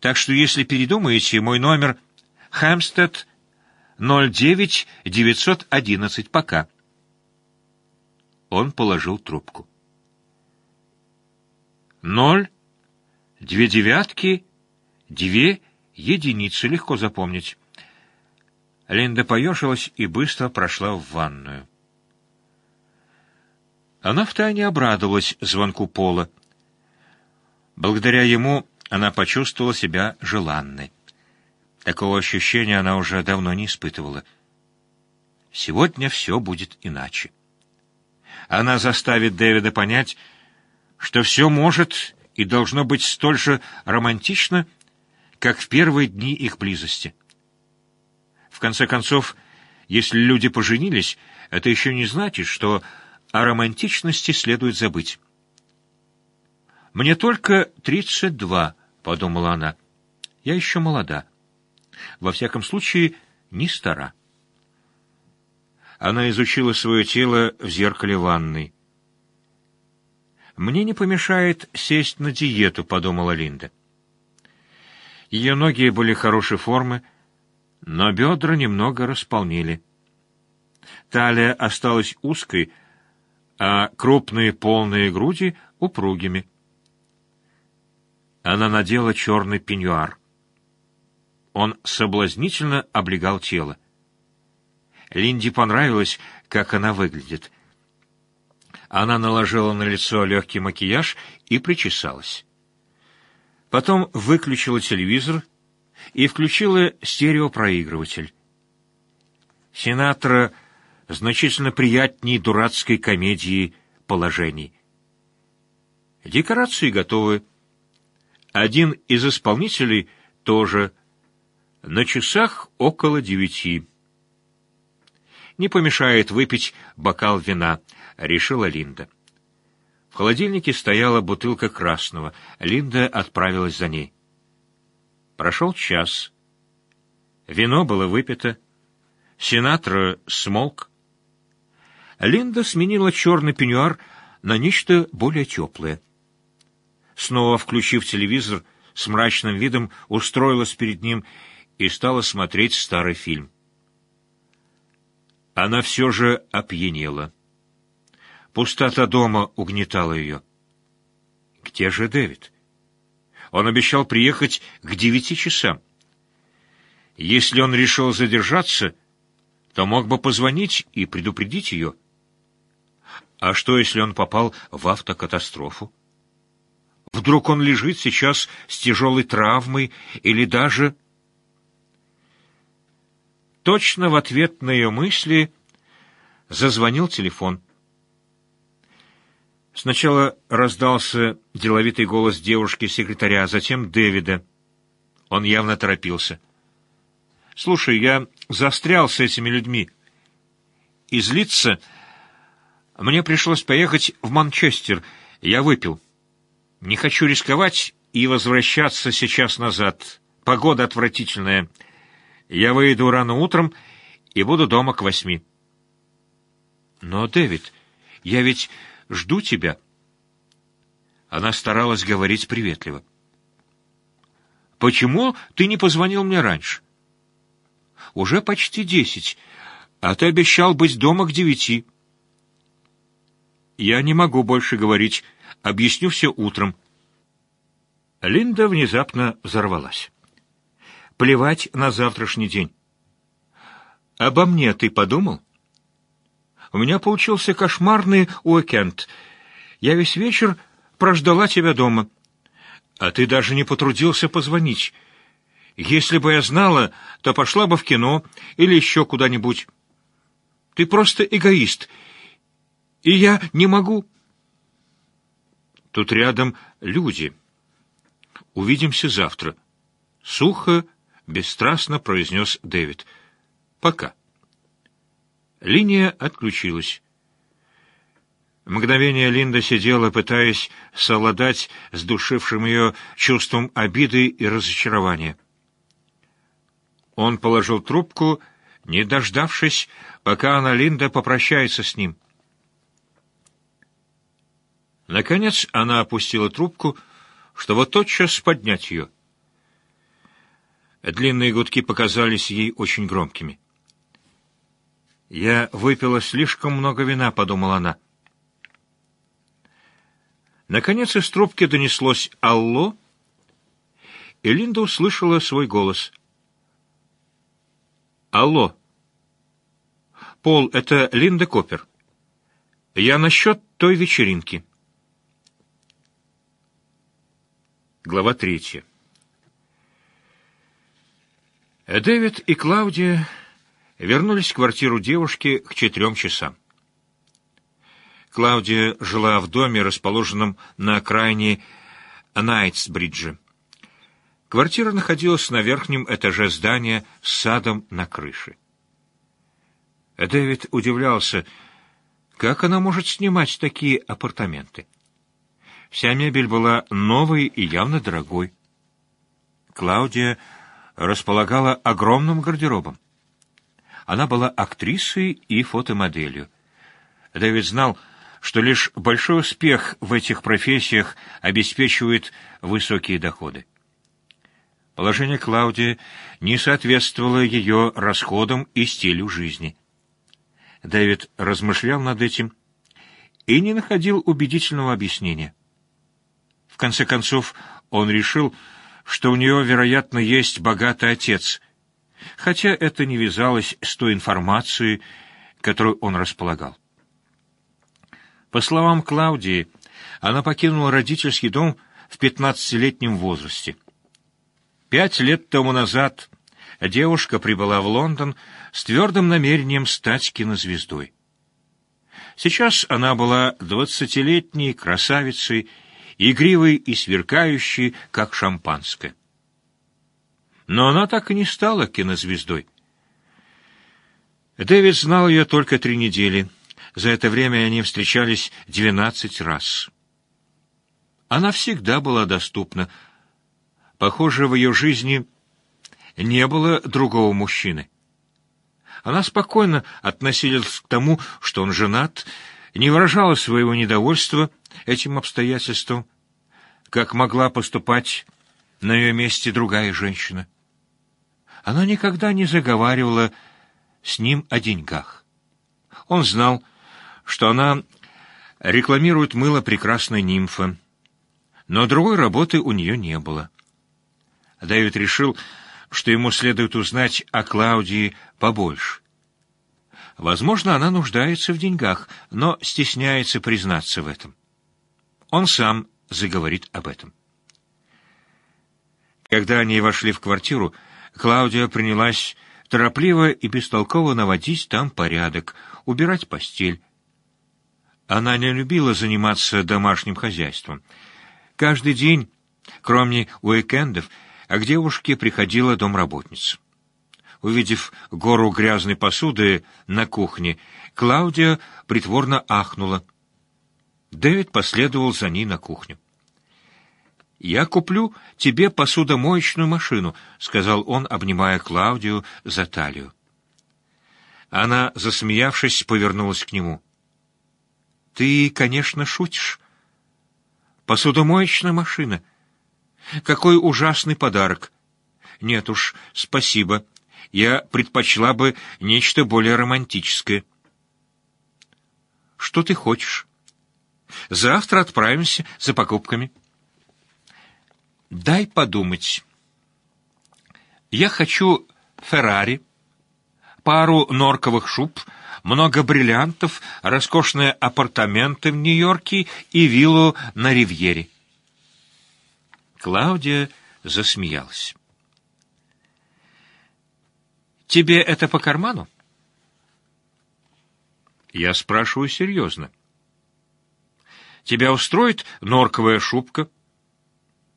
Speaker 1: Так что, если передумаете, мой номер Хэмстед 09911. Пока. Он положил трубку. Ноль, две девятки, две единицы. Легко запомнить. Линда поежилась и быстро прошла в ванную. Она втайне обрадовалась звонку Пола. Благодаря ему она почувствовала себя желанной. Такого ощущения она уже давно не испытывала. Сегодня все будет иначе. Она заставит Дэвида понять, что все может и должно быть столь же романтично, как в первые дни их близости. В конце концов, если люди поженились, это еще не значит, что о романтичности следует забыть. «Мне только тридцать два», — подумала она. «Я еще молода. Во всяком случае, не стара». Она изучила свое тело в зеркале ванной. «Мне не помешает сесть на диету», — подумала Линда. Ее ноги были хорошей формы, но бедра немного располнили. Талия осталась узкой, а крупные полные груди — упругими. Она надела черный пеньюар. Он соблазнительно облегал тело. Линде понравилось, как она выглядит — она наложила на лицо легкий макияж и причесалась. Потом выключила телевизор и включила стереопроигрыватель. Синатра значительно приятнее дурацкой комедии положений. Декорации готовы. Один из исполнителей тоже. На часах около девяти. Не помешает выпить бокал вина — решила Линда. В холодильнике стояла бутылка красного. Линда отправилась за ней. Прошел час. Вино было выпито. Сенатор смолк. Линда сменила черный пеньюар на нечто более теплое. Снова включив телевизор, с мрачным видом устроилась перед ним и стала смотреть старый фильм. Она все же опьянела. Пустота дома угнетала ее. Где же Дэвид? Он обещал приехать к девяти часам. Если он решил задержаться, то мог бы позвонить и предупредить ее. А что, если он попал в автокатастрофу? Вдруг он лежит сейчас с тяжелой травмой или даже... Точно в ответ на ее мысли зазвонил телефон. Сначала раздался деловитый голос девушки-секретаря, затем Дэвида. Он явно торопился. «Слушай, я застрял с этими людьми. И. Мне пришлось поехать в Манчестер. Я выпил. Не хочу рисковать и возвращаться сейчас назад. Погода отвратительная. Я выйду рано утром и буду дома к восьми». «Но, Дэвид, я ведь жду тебя». Она старалась говорить приветливо. «Почему ты не позвонил мне раньше?» «Уже почти десять, а ты обещал быть дома к девяти». «Я не могу больше говорить. Объясню все утром». Линда внезапно взорвалась. «Плевать на завтрашний день». «Обо мне ты подумал?» У меня получился кошмарный уикенд. Я весь вечер прождала тебя дома. А ты даже не потрудился позвонить. Если бы я знала, то пошла бы в кино или еще куда-нибудь. Ты просто эгоист. И я не могу. Тут рядом люди. Увидимся завтра. Сухо, бесстрастно произнес Дэвид. Пока. Линия отключилась. Мгновение Линда сидела, пытаясь совладать с душившим ее чувством обиды и разочарования. Он положил трубку, не дождавшись, пока она, Линда, попрощается с ним. Наконец она опустила трубку, чтобы тотчас поднять ее. Длинные гудки показались ей очень громкими. «Я выпила слишком много вина», — подумала она. Наконец из трубки донеслось «Алло», и Линда услышала свой голос. «Алло». «Пол, это Линда Копер. Я насчет той вечеринки». Глава третья. Дэвид и Клаудия вернулись в квартиру девушки к четырем часам. Клаудия жила в доме, расположенном на окраине Найтсбриджа. Квартира находилась на верхнем этаже здания с садом на крыше. Дэвид удивлялся, как она может снимать такие апартаменты. Вся мебель была новой и явно дорогой. Клаудия располагала огромным гардеробом. Она была актрисой и фотомоделью. Дэвид знал, что лишь большой успех в этих профессиях обеспечивает высокие доходы. Положение Клаудии не соответствовало ее расходам и стилю жизни. Дэвид размышлял над этим и не находил убедительного объяснения. Конце концов, он решил, что у нее, вероятно, есть богатый отец — хотя это не вязалось с той информацией, которой он располагал. По словам Клаудии, она покинула родительский дом в пятнадцатилетнем возрасте. Пять лет тому назад девушка прибыла в Лондон с твердым намерением стать кинозвездой. Сейчас она была двадцатилетней красавицей, игривой и сверкающей, как шампанское но она так и не стала кинозвездой. Дэвид знал ее только три недели. За это время они встречались двенадцать раз. Она всегда была доступна. Похоже, в ее жизни не было другого мужчины. Она спокойно относилась к тому, что он женат, не выражала своего недовольства этим обстоятельством, как могла поступать на ее месте другая женщина. Она никогда не заговаривала с ним о деньгах. Он знал, что она рекламирует мыло прекрасной нимфы, но другой работы у нее не было. Дэвид решил, что ему следует узнать о Клаудии побольше. Возможно, она нуждается в деньгах, но стесняется признаться в этом. Он сам заговорит об этом. Когда они вошли в квартиру, Клаудия принялась торопливо и бестолково наводить там порядок, убирать постель. Она не любила заниматься домашним хозяйством. Каждый день, кроме уикендов, а к девушке приходила домработница. Увидев гору грязной посуды на кухне, Клаудия притворно ахнула. Дэвид последовал за ней на кухню. «Я куплю тебе посудомоечную машину», — сказал он, обнимая Клаудию за талию. Она, засмеявшись, повернулась к нему. «Ты, конечно, шутишь. Посудомоечная машина. Какой ужасный подарок! Нет уж, спасибо. Я предпочла бы нечто более романтическое. Что ты хочешь? Завтра отправимся за покупками. Дай подумать. Я хочу Феррари, пару норковых шуб, много бриллиантов, роскошные апартаменты в Нью-Йорке и виллу на Ривьере. Клаудия засмеялась. «Тебе это по карману?» «Я спрашиваю серьезно. Тебя устроит норковая шубка?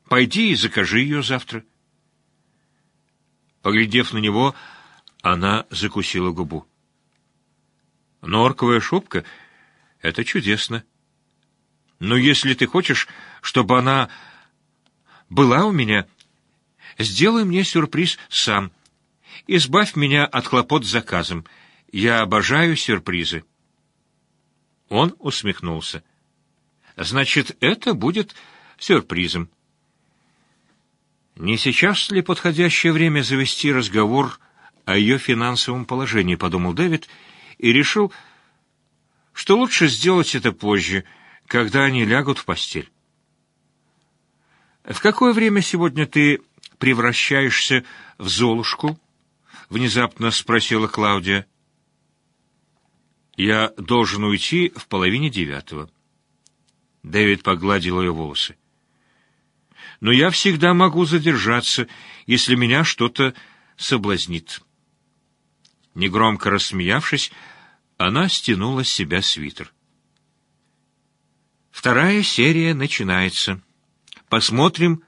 Speaker 1: Пойди и закажи ее завтра». Поглядев на него, она закусила губу. «Норковая шубка — это чудесно. Но если ты хочешь, чтобы она была у меня. Сделай мне сюрприз сам. Избавь меня от хлопот с заказом. Я обожаю сюрпризы. Он усмехнулся. Значит, это будет сюрпризом. Не сейчас ли подходящее время завести разговор о ее финансовом положении, подумал Дэвид, и решил, что лучше сделать это позже, когда они лягут в постель. «В какое время сегодня ты превращаешься в Золушку?» — внезапно спросила Клаудия. «Я должен уйти в половине девятого». Дэвид погладил ее волосы. «Но я всегда могу задержаться, если меня что-то соблазнит». Негромко рассмеявшись, она стянула с себя свитер. Вторая серия начинается. Посмотрим,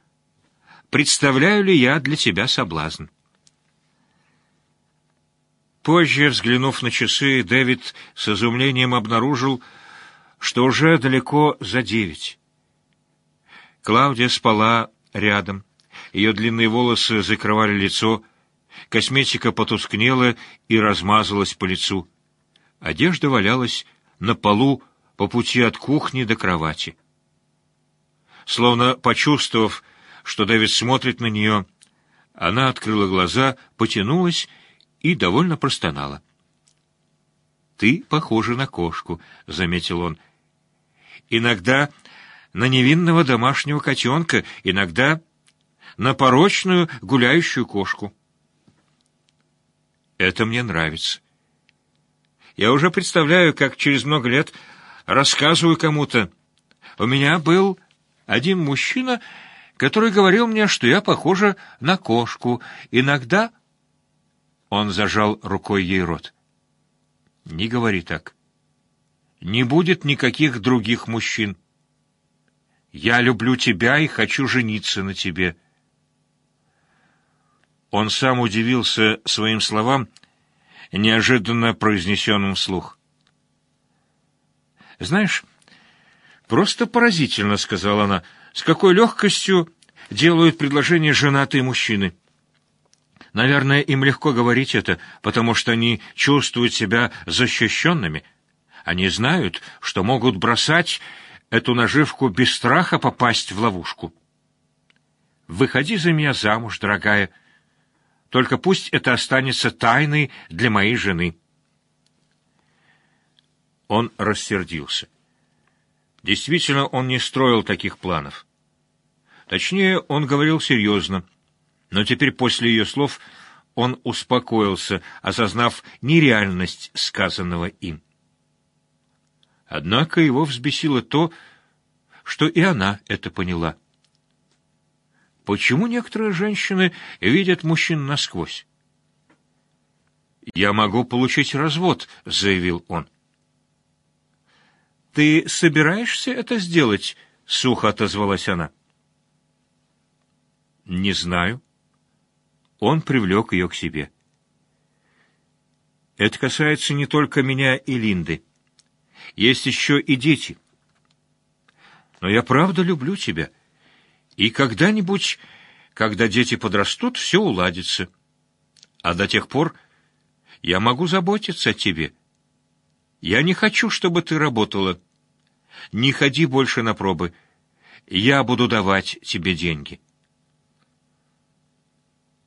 Speaker 1: представляю ли я для тебя соблазн. Позже, взглянув на часы, Дэвид с изумлением обнаружил, что уже далеко за девять. Клаудия спала рядом. Ее длинные волосы закрывали лицо, косметика потускнела и размазалась по лицу. Одежда валялась на полу по пути от кухни до кровати. Словно почувствовав, что Дэвид смотрит на нее, она открыла глаза, потянулась и довольно простонала. «Ты похожа на кошку», — заметил он. «Иногда на невинного домашнего котенка, иногда на порочную гуляющую кошку». «Это мне нравится. Я уже представляю, как через много лет рассказываю кому-то. У меня был один мужчина, который говорил мне, что я похожа на кошку. Иногда... Он зажал рукой ей рот. Не говори так. Не будет никаких других мужчин. Я люблю тебя и хочу жениться на тебе. Он сам удивился своим словам, неожиданно произнесенным вслух. Знаешь, «Просто поразительно», — сказала она, — «с какой легкостью делают предложение женатые мужчины. Наверное, им легко говорить это, потому что они чувствуют себя защищенными. Они знают, что могут бросать эту наживку без страха попасть в ловушку. «Выходи за меня замуж, дорогая. Только пусть это останется тайной для моей жены». Он рассердился. Действительно, он не строил таких планов. Точнее, он говорил серьезно, но теперь после ее слов он успокоился, осознав нереальность сказанного им. Однако его взбесило то, что и она это поняла. Почему некоторые женщины видят мужчин насквозь? «Я могу получить развод», — заявил он. «Ты собираешься это сделать?» — сухо отозвалась она. «Не знаю». Он привлек ее к себе. «Это касается не только меня и Линды. Есть еще и дети. Но я правда люблю тебя. И когда-нибудь, когда дети подрастут, все уладится. А до тех пор я могу заботиться о тебе. Я не хочу, чтобы ты работала. Не ходи больше на пробы. Я буду давать тебе деньги.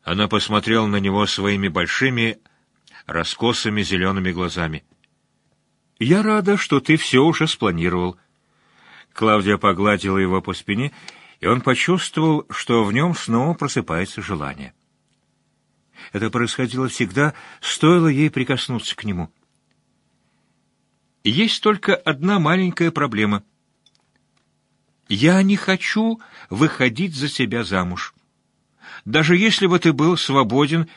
Speaker 1: Она посмотрела на него своими большими, раскосыми зелеными глазами. «Я рада, что ты все уже спланировал». Клавдия погладила его по спине, и он почувствовал, что в нем снова просыпается желание. Это происходило всегда, стоило ей прикоснуться к нему. Есть только одна маленькая проблема. Я не хочу выходить за себя замуж. Даже если бы ты был свободен,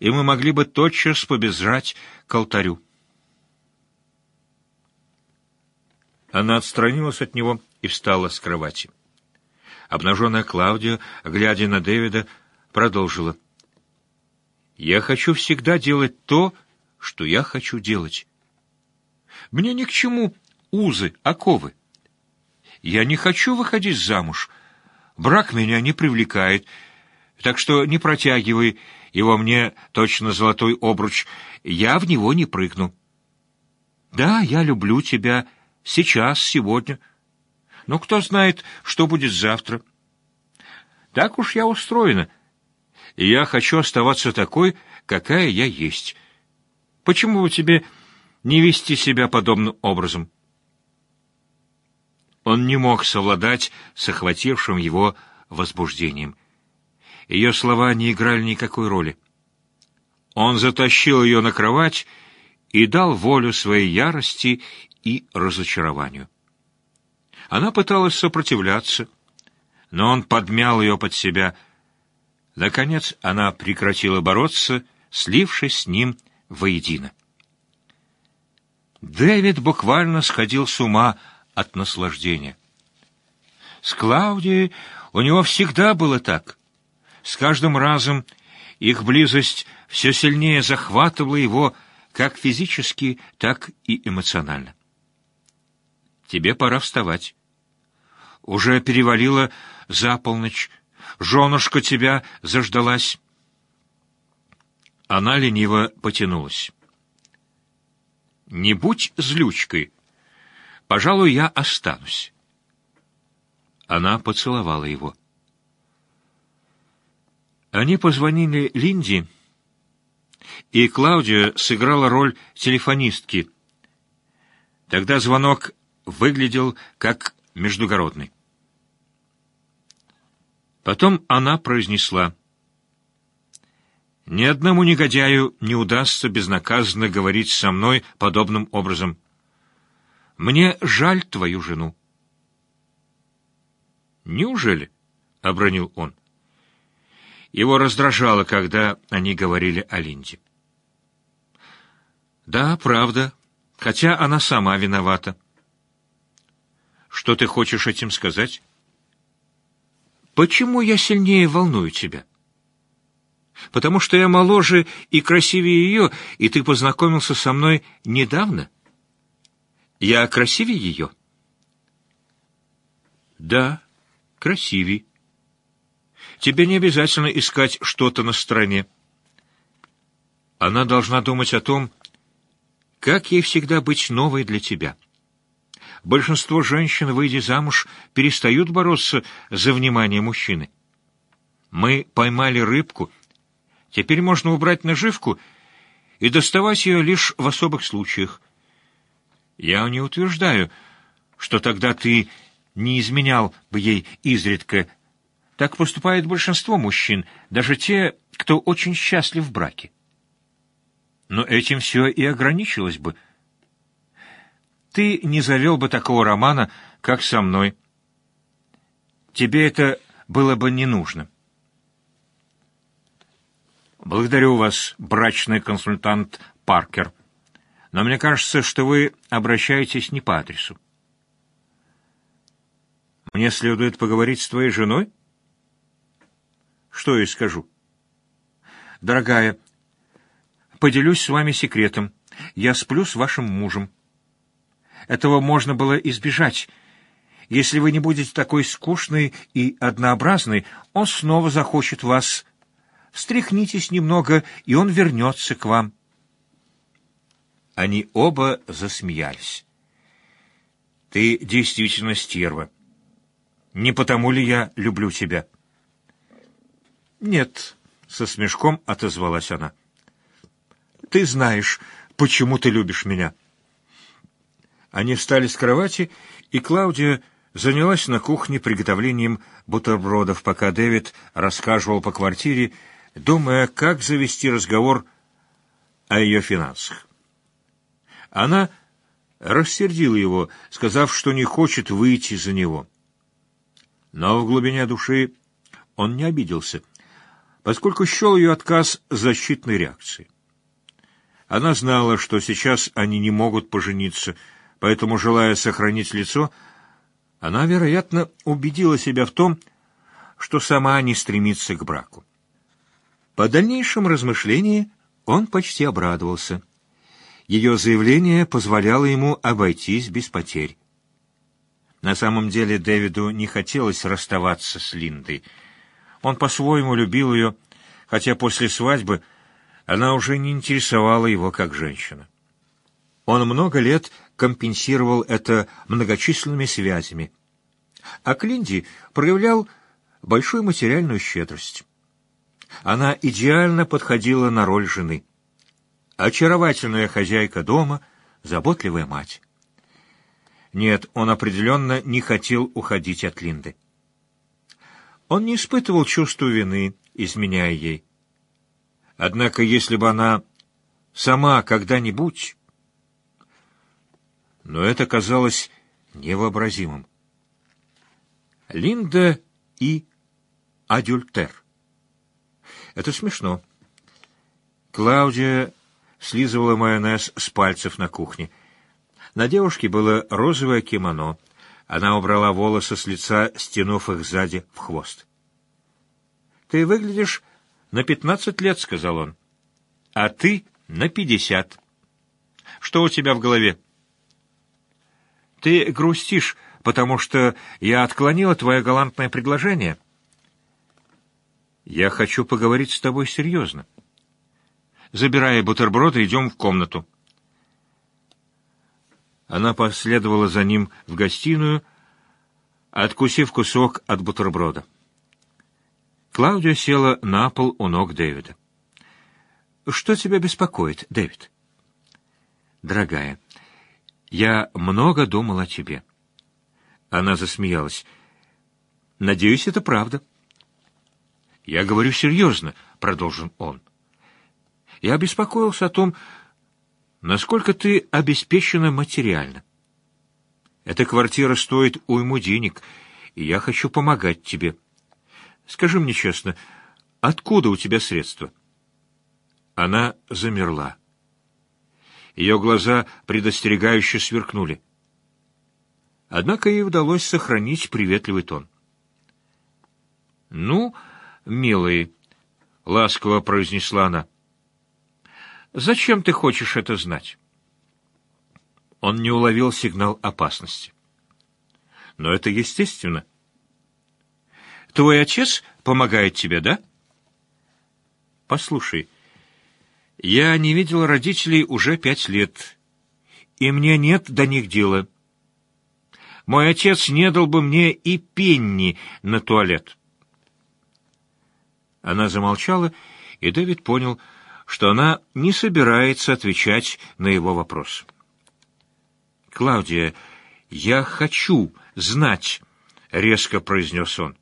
Speaker 1: и мы могли бы тотчас побежать к алтарю. Она отстранилась от него и встала с кровати. Обнаженная Клаудия, глядя на Дэвида, продолжила. «Я хочу всегда делать то, что я хочу делать. Мне ни к чему узы, оковы. Я не хочу выходить замуж. Брак меня не привлекает, так что не протягивай его мне точно золотой обруч, я в него не прыгну. Да, я люблю тебя сейчас, сегодня, но кто знает, что будет завтра. Так уж я устроена, и я хочу оставаться такой, какая я есть. Почему бы тебе не вести себя подобным образом. Он не мог совладать с охватившим его возбуждением. Ее слова не играли никакой роли. Он затащил ее на кровать и дал волю своей ярости и разочарованию. Она пыталась сопротивляться, но он подмял ее под себя. Наконец она прекратила бороться, слившись с ним воедино. Дэвид буквально сходил с ума от наслаждения. С Клаудией у него всегда было так. С каждым разом их близость все сильнее захватывала его как физически, так и эмоционально. «Тебе пора вставать. Уже перевалило за полночь. Женушка тебя заждалась». Она лениво потянулась. Не будь злючкой. Пожалуй, я останусь. Она поцеловала его. Они позвонили Линди, и Клаудия сыграла роль телефонистки. Тогда звонок выглядел как междугородный. Потом она произнесла — ни одному негодяю не удастся безнаказанно говорить со мной подобным образом. Мне жаль твою жену. Неужели? — обронил он. Его раздражало, когда они говорили о Линде. Да, правда, хотя она сама виновата. Что ты хочешь этим сказать? Почему я сильнее волную тебя? потому что я моложе и красивее ее, и ты познакомился со мной недавно. Я красивее ее? Да, красивее. Тебе не обязательно искать что-то на стороне. Она должна думать о том, как ей всегда быть новой для тебя. Большинство женщин, выйдя замуж, перестают бороться за внимание мужчины. Мы поймали рыбку. Теперь можно убрать наживку и доставать ее лишь в особых случаях. Я не утверждаю, что тогда ты не изменял бы ей изредка. Так поступает большинство мужчин, даже те, кто очень счастлив в браке. Но этим все и ограничилось бы. Ты не завел бы такого романа, как со мной. Тебе это было бы не нужно. Благодарю вас, брачный консультант Паркер. Но мне кажется, что вы обращаетесь не по адресу. Мне следует поговорить с твоей женой? Что я скажу? Дорогая, Поделюсь с вами секретом. Я сплю с вашим мужем. Этого можно было избежать. Если вы не будете такой скучной и однообразной, он снова захочет вас. Встряхнитесь немного, и он вернется к вам. Они оба засмеялись. Ты действительно стерва. Не потому ли я люблю тебя? Нет, со смешком отозвалась она. Ты знаешь, почему ты любишь меня». Они встали с кровати, и Клаудия занялась на кухне приготовлением бутербродов, пока Дэвид рассказывал по квартире, думая, как завести разговор о ее финансах. Она рассердила его, сказав, что не хочет выйти за него. Но в глубине души он не обиделся, поскольку счел ее отказ защитной реакцией. Она знала, что сейчас они не могут пожениться, поэтому, желая сохранить лицо, она, вероятно, убедила себя в том, что сама не стремится к браку. По дальнейшем размышлении он почти обрадовался. Ее заявление позволяло ему обойтись без потерь. На самом деле Дэвиду не хотелось расставаться с Линдой. Он по-своему любил ее, хотя после свадьбы она уже не интересовала его как женщина. Он много лет компенсировал это многочисленными связями, а Клинди проявлял большую материальную щедрость. Она идеально подходила на роль жены. Очаровательная хозяйка дома, заботливая мать. Нет, он определенно не хотел уходить от Линды. Он не испытывал чувства вины, изменяя ей. Однако, если бы она сама когда-нибудь... Но это казалось невообразимым. Линда и адюльтер. Это смешно. Клаудия слизывала майонез с пальцев на кухне. На девушке было розовое кимоно. Она убрала волосы с лица, стянув их сзади в хвост. «Ты выглядишь «На пятнадцать лет», — сказал он. «А ты на пятьдесят. Что у тебя в голове?» «Ты грустишь, потому что я отклонила твое галантное предложение». «Я хочу поговорить с тобой серьезно. Забирая бутерброды, идем в комнату». Она последовала за ним в гостиную, откусив кусок от бутерброда. Клаудия села на пол у ног Дэвида. «Что тебя беспокоит, Дэвид?» «Дорогая, я много думал о тебе». Она засмеялась. «Надеюсь, это правда». «Я говорю серьезно», — продолжил он. «Я беспокоился о том, насколько ты обеспечена материально. Эта квартира стоит уйму денег, и я хочу помогать тебе». Скажи мне честно, откуда у тебя средства?» Она замерла. Ее глаза предостерегающе сверкнули. Однако ей удалось сохранить приветливый тон. «Ну, милый», — ласково произнесла она, — «зачем ты хочешь это знать?» Он не уловил сигнал опасности. «Но это естественно. Твой отец помогает тебе, да? Послушай, Я не видел родителей уже пять лет, и мне нет до них дела. Мой отец не дал бы мне и пенни на туалет. Она замолчала, и Дэвид понял, что она не собирается отвечать на его вопрос. «Клаудия, я хочу знать», — резко произнес он.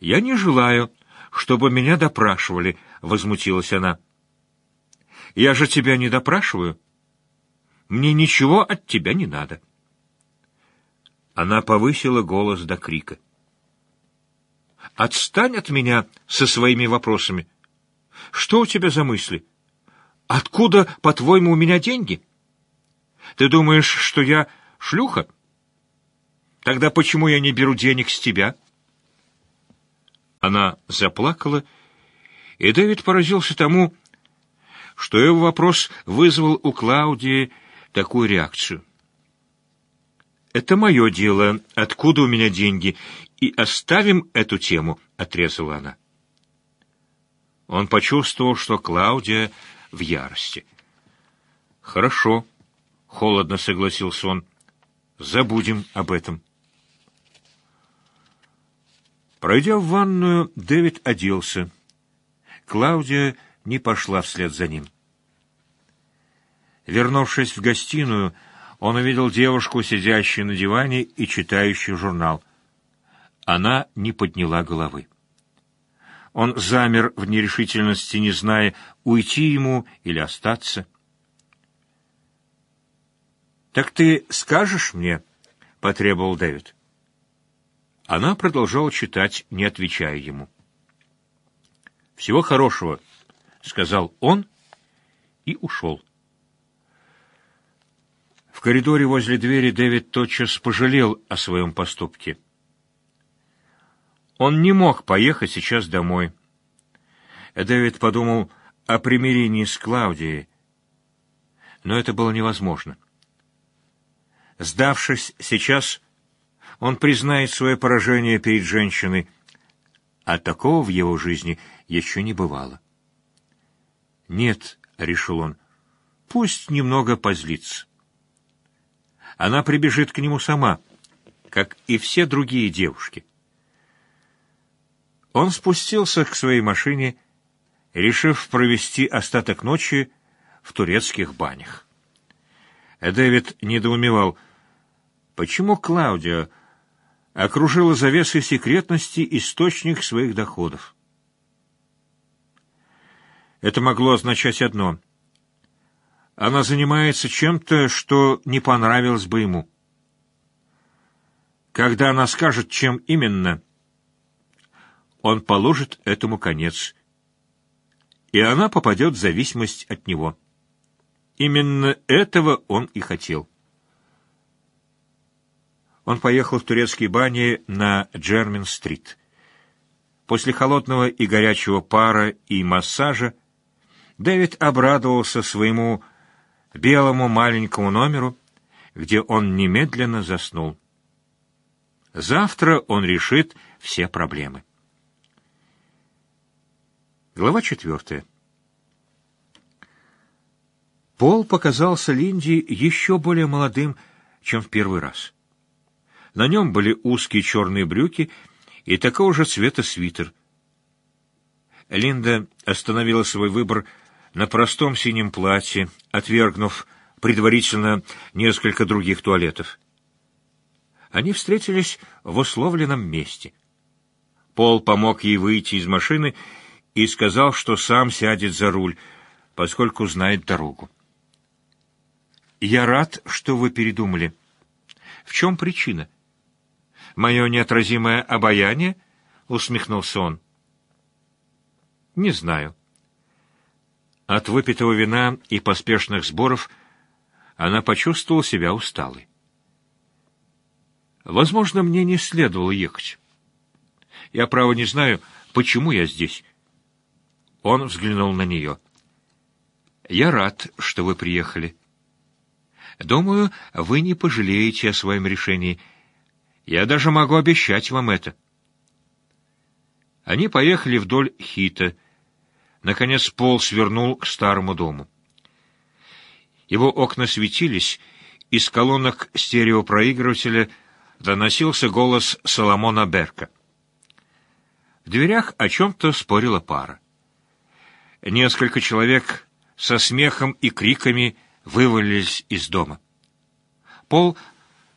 Speaker 1: «Я не желаю, чтобы меня допрашивали», — возмутилась она. «Я же тебя не допрашиваю. Мне ничего от тебя не надо». Она повысила голос до крика. «Отстань от меня со своими вопросами. Что у тебя за мысли? Откуда, по-твоему, у меня деньги? Ты думаешь, что я шлюха? Тогда почему я не беру денег с тебя?» Она заплакала, и Дэвид поразился тому, что его вопрос вызвал у Клаудии такую реакцию. «Это мое дело, откуда у меня деньги, и оставим эту тему», — отрезала она. Он почувствовал, что Клаудия в ярости. «Хорошо», — холодно согласился он, — «забудем об этом». Пройдя в ванную, Дэвид оделся. Клаудия не пошла вслед за ним. Вернувшись в гостиную, он увидел девушку, сидящую на диване и читающую журнал. Она не подняла головы. Он замер в нерешительности, не зная, уйти ему или остаться. «Так ты скажешь мне?» — потребовал Дэвид. Она продолжала читать, не отвечая ему. «Всего хорошего», — сказал он и ушел. В коридоре возле двери Дэвид тотчас пожалел о своем поступке. Он не мог поехать сейчас домой. Дэвид подумал о примирении с Клаудией, но это было невозможно. Сдавшись сейчас, он признает свое поражение перед женщиной, а такого в его жизни еще не бывало. «Нет», — решил он, — «пусть немного позлится». Она прибежит к нему сама, как и все другие девушки. Он спустился к своей машине, решив провести остаток ночи в турецких банях. Дэвид недоумевал, почему Клаудио окружила завесой секретности источник своих доходов. Это могло означать одно. Она занимается чем-то, что не понравилось бы ему. Когда она скажет, чем именно, он положит этому конец, и она попадет в зависимость от него. Именно этого он и хотел. Он поехал в турецкие бани на Джермин-стрит. После холодного и горячего пара и массажа Дэвид обрадовался своему белому маленькому номеру, где он немедленно заснул. Завтра он решит все проблемы. Глава четвертая. Пол показался Линди еще более молодым, чем в первый раз. На нем были узкие черные брюки и такого же цвета свитер. Линда остановила свой выбор на простом синем платье, отвергнув предварительно несколько других туалетов. Они встретились в условленном месте. Пол помог ей выйти из машины и сказал, что сам сядет за руль, поскольку знает дорогу. «Я рад, что вы передумали. В чем причина?» Мое неотразимое обаяние?» — усмехнулся он. «Не знаю». От выпитого вина и поспешных сборов она почувствовала себя усталой. «Возможно, мне не следовало ехать. Я, право, не знаю, почему я здесь». Он взглянул на нее. «Я рад, что вы приехали. Думаю, вы не пожалеете о своем решении». Я даже могу обещать вам это. Они поехали вдоль Хита, Наконец Пол свернул к старому дому. Его окна светились, из колонок стереопроигрывателя доносился голос Соломона Берка. В дверях о чем-то спорила пара. Несколько человек со смехом и криками вывалились из дома. Пол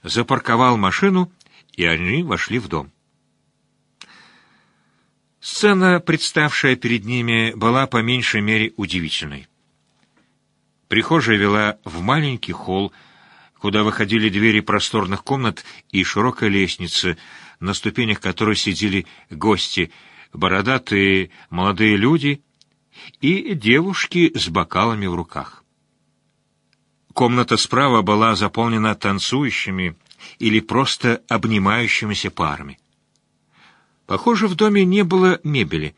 Speaker 1: запарковал машину, и они вошли в дом. Сцена, представшая перед ними, была по меньшей мере удивительной. Прихожая вела в маленький холл, куда выходили двери просторных комнат и широкая лестница, на ступенях которой сидели гости, бородатые молодые люди и девушки с бокалами в руках. Комната справа была заполнена танцующими или просто обнимающимися парами. Похоже, в доме не было мебели.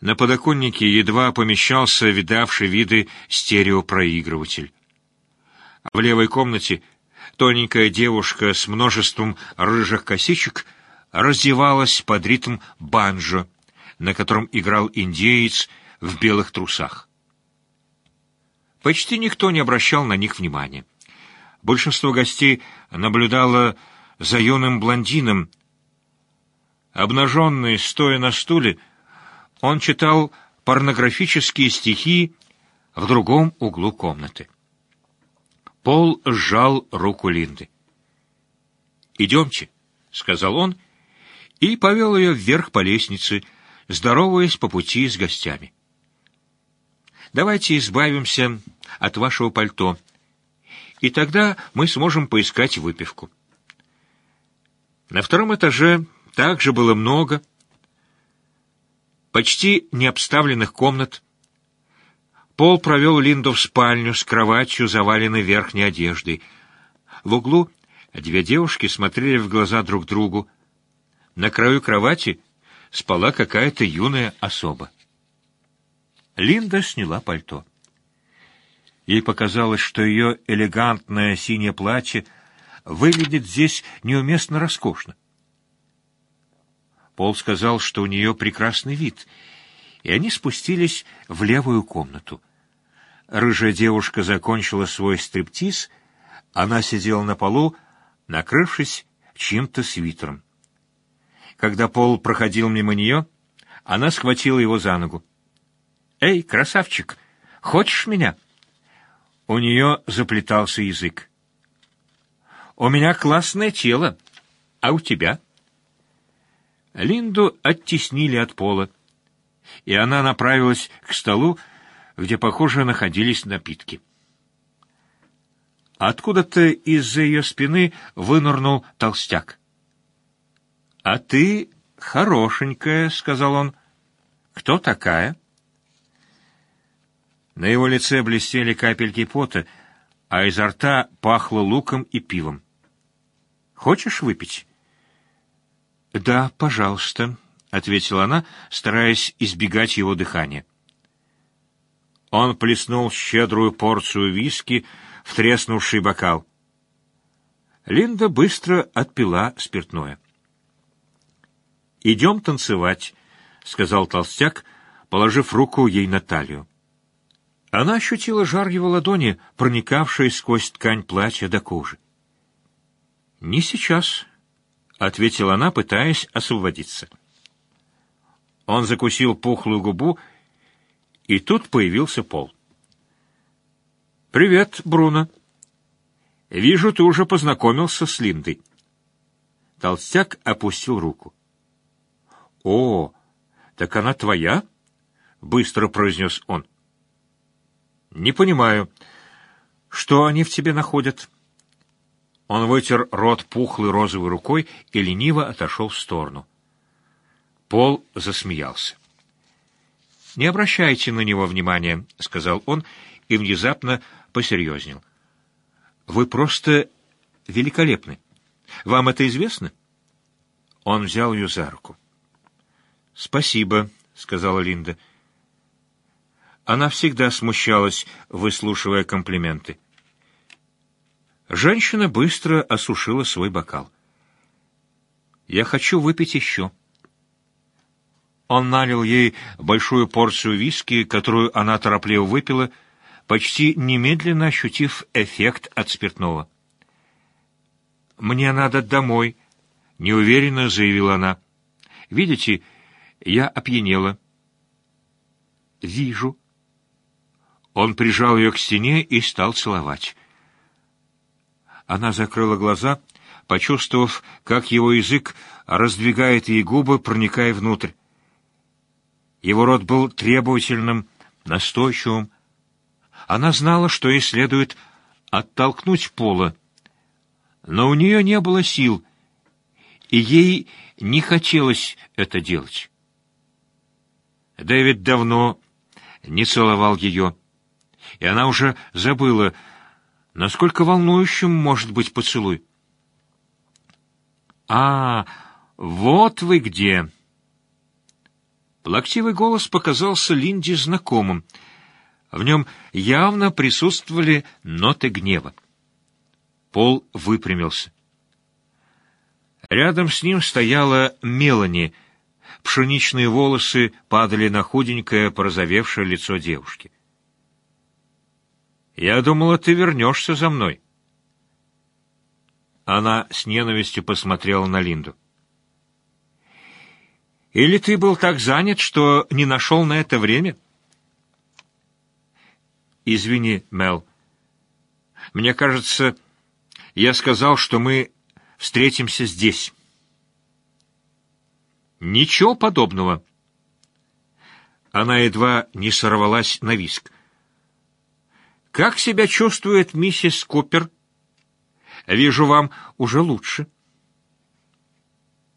Speaker 1: На подоконнике едва помещался видавший виды стереопроигрыватель. В левой комнате тоненькая девушка с множеством рыжих косичек раздевалась под ритм банджо, на котором играл индеец в белых трусах. Почти никто не обращал на них внимания. Большинство гостей наблюдало за юным блондином. Обнаженный, стоя на стуле, он читал порнографические стихи в другом углу комнаты. Пол сжал руку Линды. «Идемте», — сказал он, и повел ее вверх по лестнице, здороваясь по пути с гостями. «Давайте избавимся от вашего пальто, и тогда мы сможем поискать выпивку». На втором этаже также было много, почти необставленных комнат, Пол провел Линду в спальню с кроватью, заваленной верхней одеждой. В углу две девушки смотрели в глаза друг другу. На краю кровати спала какая-то юная особа. Линда сняла пальто. Ей показалось, что ее элегантное синее платье выглядит здесь неуместно роскошно. Пол сказал, что у нее прекрасный вид, и они спустились в левую комнату. Рыжая девушка закончила свой стриптиз, она сидела на полу, накрывшись чьим-то свитером. Когда Пол проходил мимо нее, она схватила его за ногу. «Эй, красавчик, хочешь меня?» У нее заплетался язык. «У меня классное тело, а у тебя?» Линду оттеснили от пола, и она направилась к столу, где, похоже, находились напитки. Откуда-то из-за ее спины вынырнул толстяк. «А ты хорошенькая», — сказал он. «Кто такая?» На его лице блестели капельки пота, а изо рта пахло луком и пивом. «Хочешь выпить?» «Да, пожалуйста», — ответила она, стараясь избегать его дыхания. Он плеснул щедрую порцию виски в треснувший бокал. Линда быстро отпила спиртное. «Идем танцевать», — сказал толстяк, положив руку ей на талию. Она ощутила жар его ладони, проникавшей сквозь ткань платья до кожи. «Не сейчас», — ответила она, пытаясь освободиться. Он закусил пухлую губу и тут появился Пол. «Привет, Бруно. Вижу, ты уже познакомился с Линдой». Толстяк опустил руку. «О, так она твоя?» — быстро произнес он. «Не понимаю, что они в тебе находят?» Он вытер рот пухлой розовой рукой и лениво отошел в сторону. Пол засмеялся. «Не обращайте на него внимания», — сказал он и внезапно посерьезнел. «Вы просто великолепны. Вам это известно?» Он взял ее за руку. «Спасибо», — сказала Линда. Она всегда смущалась, выслушивая комплименты. Женщина быстро осушила свой бокал. «Я хочу выпить еще». Он налил ей большую порцию виски, которую она торопливо выпила, почти немедленно ощутив эффект от спиртного. «Мне надо домой», — неуверенно заявила она. «Видите, я опьянела». «Вижу». Он прижал ее к стене и стал целовать. Она закрыла глаза, почувствовав, как его язык раздвигает ей губы, проникая внутрь. Его рот был требовательным, настойчивым. Она знала, что ей следует оттолкнуть пола, но у нее не было сил, и ей не хотелось это делать. Дэвид давно не целовал ее, и она уже забыла, насколько волнующим может быть поцелуй. «А, вот вы где!» Плактивый голос показался Линде знакомым. В нем явно присутствовали ноты гнева. Пол выпрямился. Рядом с ним стояла Мелани. Пшеничные волосы падали на худенькое, порозовевшее лицо девушки. «Я думала, ты вернешься за мной». Она с ненавистью посмотрела на Линду. «Или ты был так занят, что не нашел на это время?» «Извини, Мел. Мне кажется, я сказал, что мы встретимся здесь». «Ничего подобного». Она едва не сорвалась на виск. «Как себя чувствует миссис Купер?» Вижу, вам уже лучше.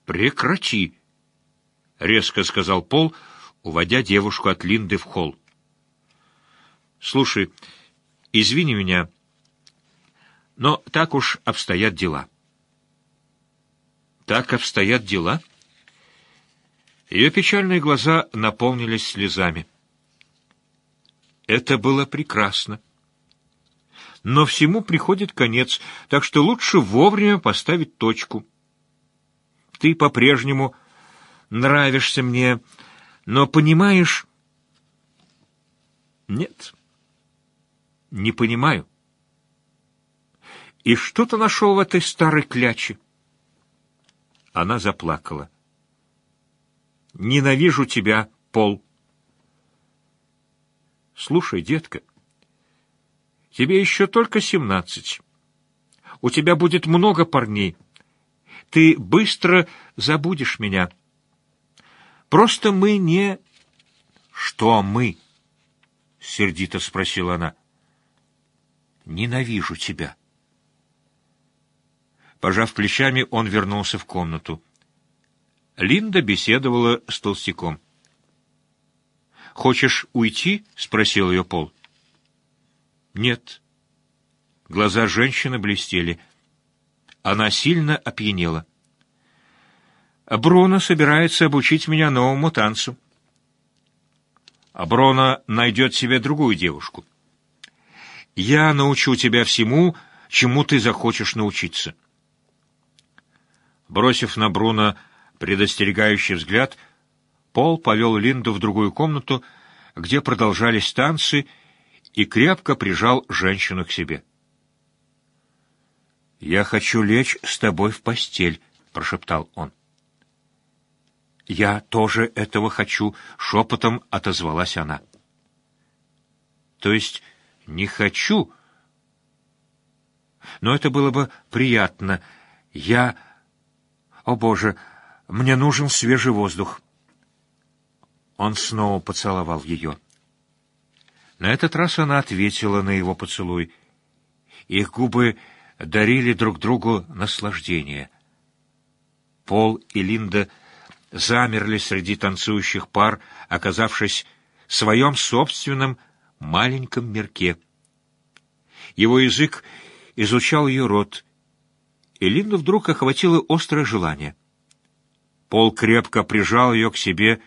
Speaker 1: Прекрати, резко сказал Пол, уводя девушку от Линды в холл. Слушай, извини меня, но так уж обстоят дела. Так обстоят дела? Ее печальные глаза наполнились слезами. Это было прекрасно но всему приходит конец, так что лучше вовремя поставить точку. Ты по-прежнему нравишься мне, но понимаешь... Нет, не понимаю. И что ты нашел в этой старой кляче? Она заплакала. Ненавижу тебя, Пол. Слушай, детка, Тебе еще только семнадцать. У тебя будет много парней. Ты быстро забудешь меня. Просто мы не... Что мы? Сердито спросила она. Ненавижу тебя. Пожав плечами, он вернулся в комнату. Линда беседовала с толстяком. «Хочешь уйти?» — спросил ее Пол. Нет. Глаза женщины блестели. Она сильно опьянела. Бруно собирается обучить меня новому танцу. А Бруно найдет себе другую девушку. Я научу тебя всему, чему ты захочешь научиться. Бросив на Бруно предостерегающий взгляд, Пол повел Линду в другую комнату, где продолжались танцы, и крепко прижал женщину к себе. «Я хочу лечь с тобой в постель», — прошептал он. «Я тоже этого хочу», — шепотом отозвалась она. «То есть не хочу?» «Но это было бы приятно. Я... О, Боже, мне нужен свежий воздух». Он снова поцеловал ее. На этот раз она ответила на его поцелуй. Их губы дарили друг другу наслаждение. Пол и Линда замерли среди танцующих пар, оказавшись в своем собственном маленьком мирке. Его язык изучал ее рот, и Линду вдруг охватило острое желание. Пол крепко прижал ее к себе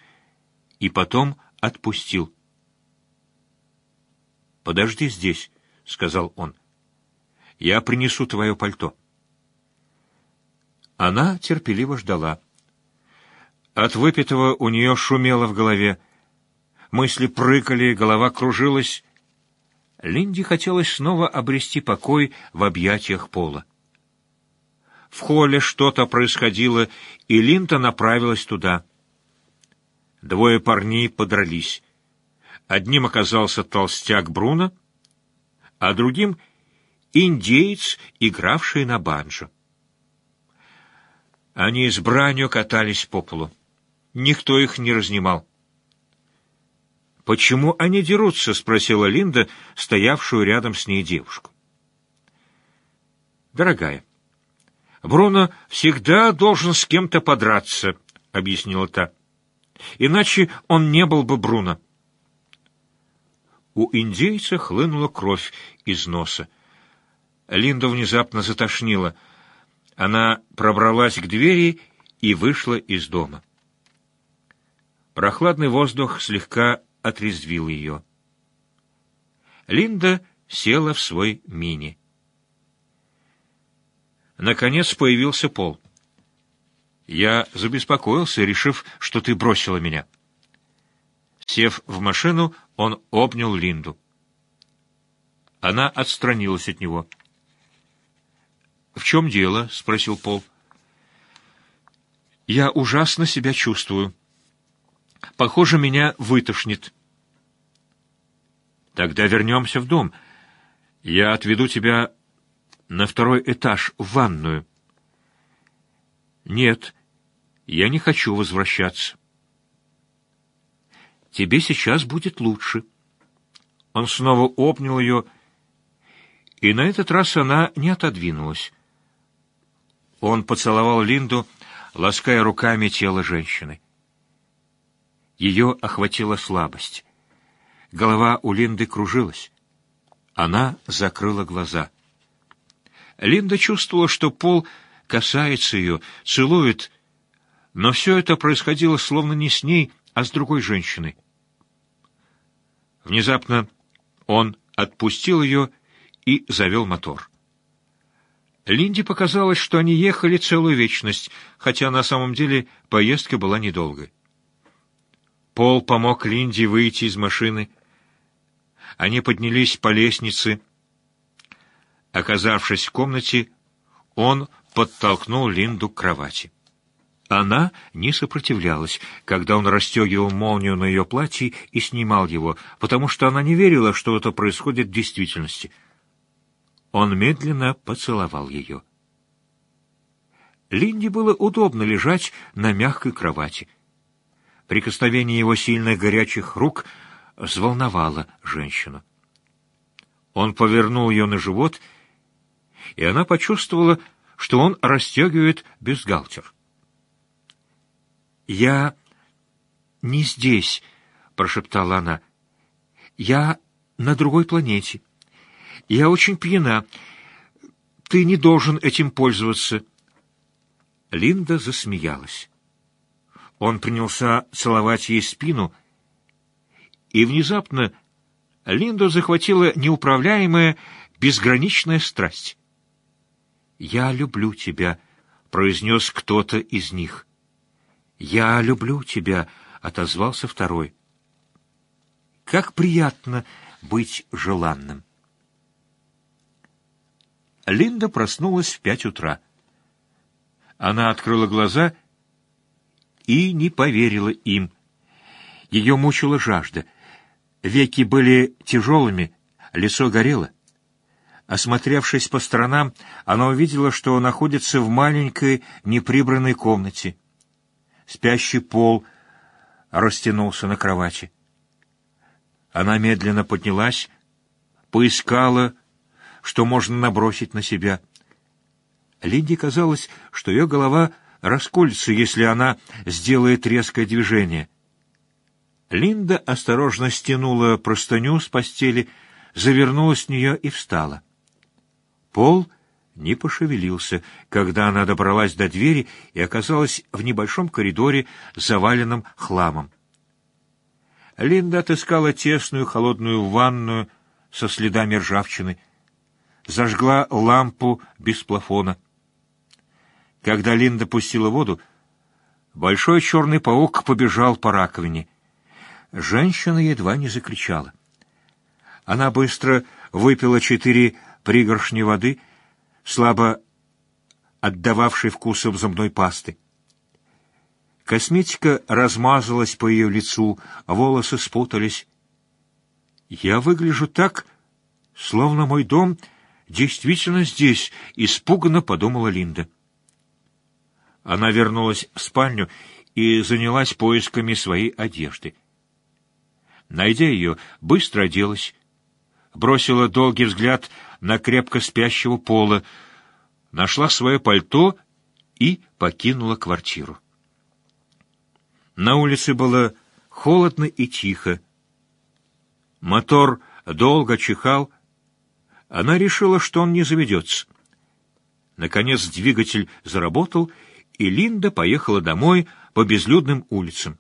Speaker 1: и потом отпустил. «Подожди здесь», — сказал он. «Я принесу твое пальто». Она терпеливо ждала. От выпитого у нее шумело в голове. Мысли прыгали, голова кружилась. Линде хотелось снова обрести покой в объятиях Пола. В холле что-то происходило, и Линта направилась туда. Двое парней подрались. Одним оказался толстяк Бруно, а другим — индеец, игравший на банджо. Они с бранью катались по полу. Никто их не разнимал. «Почему они дерутся?» — спросила Линда, стоявшую рядом с ней девушку. «Дорогая, Бруно всегда должен с кем-то подраться», — объяснила та. «Иначе он не был бы Бруно». У индейца хлынула кровь из носа. Линда внезапно затошнила. Она пробралась к двери и вышла из дома. Прохладный воздух слегка отрезвил ее. Линда села в свой мини. Наконец появился Пол. Я забеспокоился, решив, что ты бросила меня. Сев в машину, он обнял Линду. Она отстранилась от него. «В чем дело?» — спросил Пол. «Я ужасно себя чувствую. Похоже, меня вытошнит». «Тогда вернемся в дом. Я отведу тебя на второй этаж, в ванную». «Нет, я не хочу возвращаться». «Тебе сейчас будет лучше». Он снова обнял ее, и на этот раз она не отодвинулась. Он поцеловал Линду, лаская руками тело женщины. Ее охватила слабость. Голова у Линды кружилась. Она закрыла глаза. Линда чувствовала, что Пол касается ее, целует, но все это происходило словно не с ней, а с другой женщиной. Внезапно он отпустил ее и завел мотор. Линде показалось, что они ехали целую вечность, хотя на самом деле поездка была недолгой. Пол помог Линде выйти из машины. Они поднялись по лестнице. Оказавшись в комнате, он подтолкнул Линду к кровати. Она не сопротивлялась, когда он расстегивал молнию на ее платье и снимал его, потому что она не верила, что это происходит в действительности — он медленно поцеловал ее. Линде было удобно лежать на мягкой кровати. Прикосновение его сильных горячих рук взволновало женщину. Он повернул ее на живот, и она почувствовала, что он расстегивает бюстгальтер. «Я не здесь», — прошептала она. «Я на другой планете». Я очень пьяна. Ты не должен этим пользоваться. Линда засмеялась. Он принялся целовать ей спину, и внезапно Линду захватила неуправляемая, безграничная страсть. «Я люблю тебя», — произнес кто-то из них. «Я люблю тебя», — отозвался второй. «Как приятно быть желанным». Линда проснулась в пять утра. Она открыла глаза и не поверила им. Ее мучила жажда. Веки были тяжелыми, лицо горело. Осмотревшись по сторонам, она увидела, что находится в маленькой неприбранной комнате. Спящий пол растянулся на кровати. Она медленно поднялась, поискала что можно набросить на себя. Линде казалось, что ее голова расколется, если она сделает резкое движение. Линда осторожно стянула простыню с постели, завернулась в нее и встала. Пол не пошевелился, когда она добралась до двери и оказалась в небольшом коридоре, заваленном хламом. Линда отыскала тесную холодную ванную со следами ржавчины — зажгла лампу без плафона. Когда Линда пустила воду, Большой черный паук побежал по раковине. Женщина едва не закричала. Она быстро выпила четыре пригоршни воды, слабо отдававшей вкусом зубной пасты. Косметика размазалась по ее лицу, волосы спутались. «Я выгляжу так, словно мой дом действительно здесь», — испуганно подумала Линда. Она вернулась в спальню и занялась поисками своей одежды. Найдя ее, быстро оделась, бросила долгий взгляд на крепко спящего пола, нашла свое пальто и покинула квартиру. На улице было холодно и тихо. Мотор долго чихал. Она решила, что он не заведется. Наконец двигатель заработал, и Линда поехала домой по безлюдным улицам.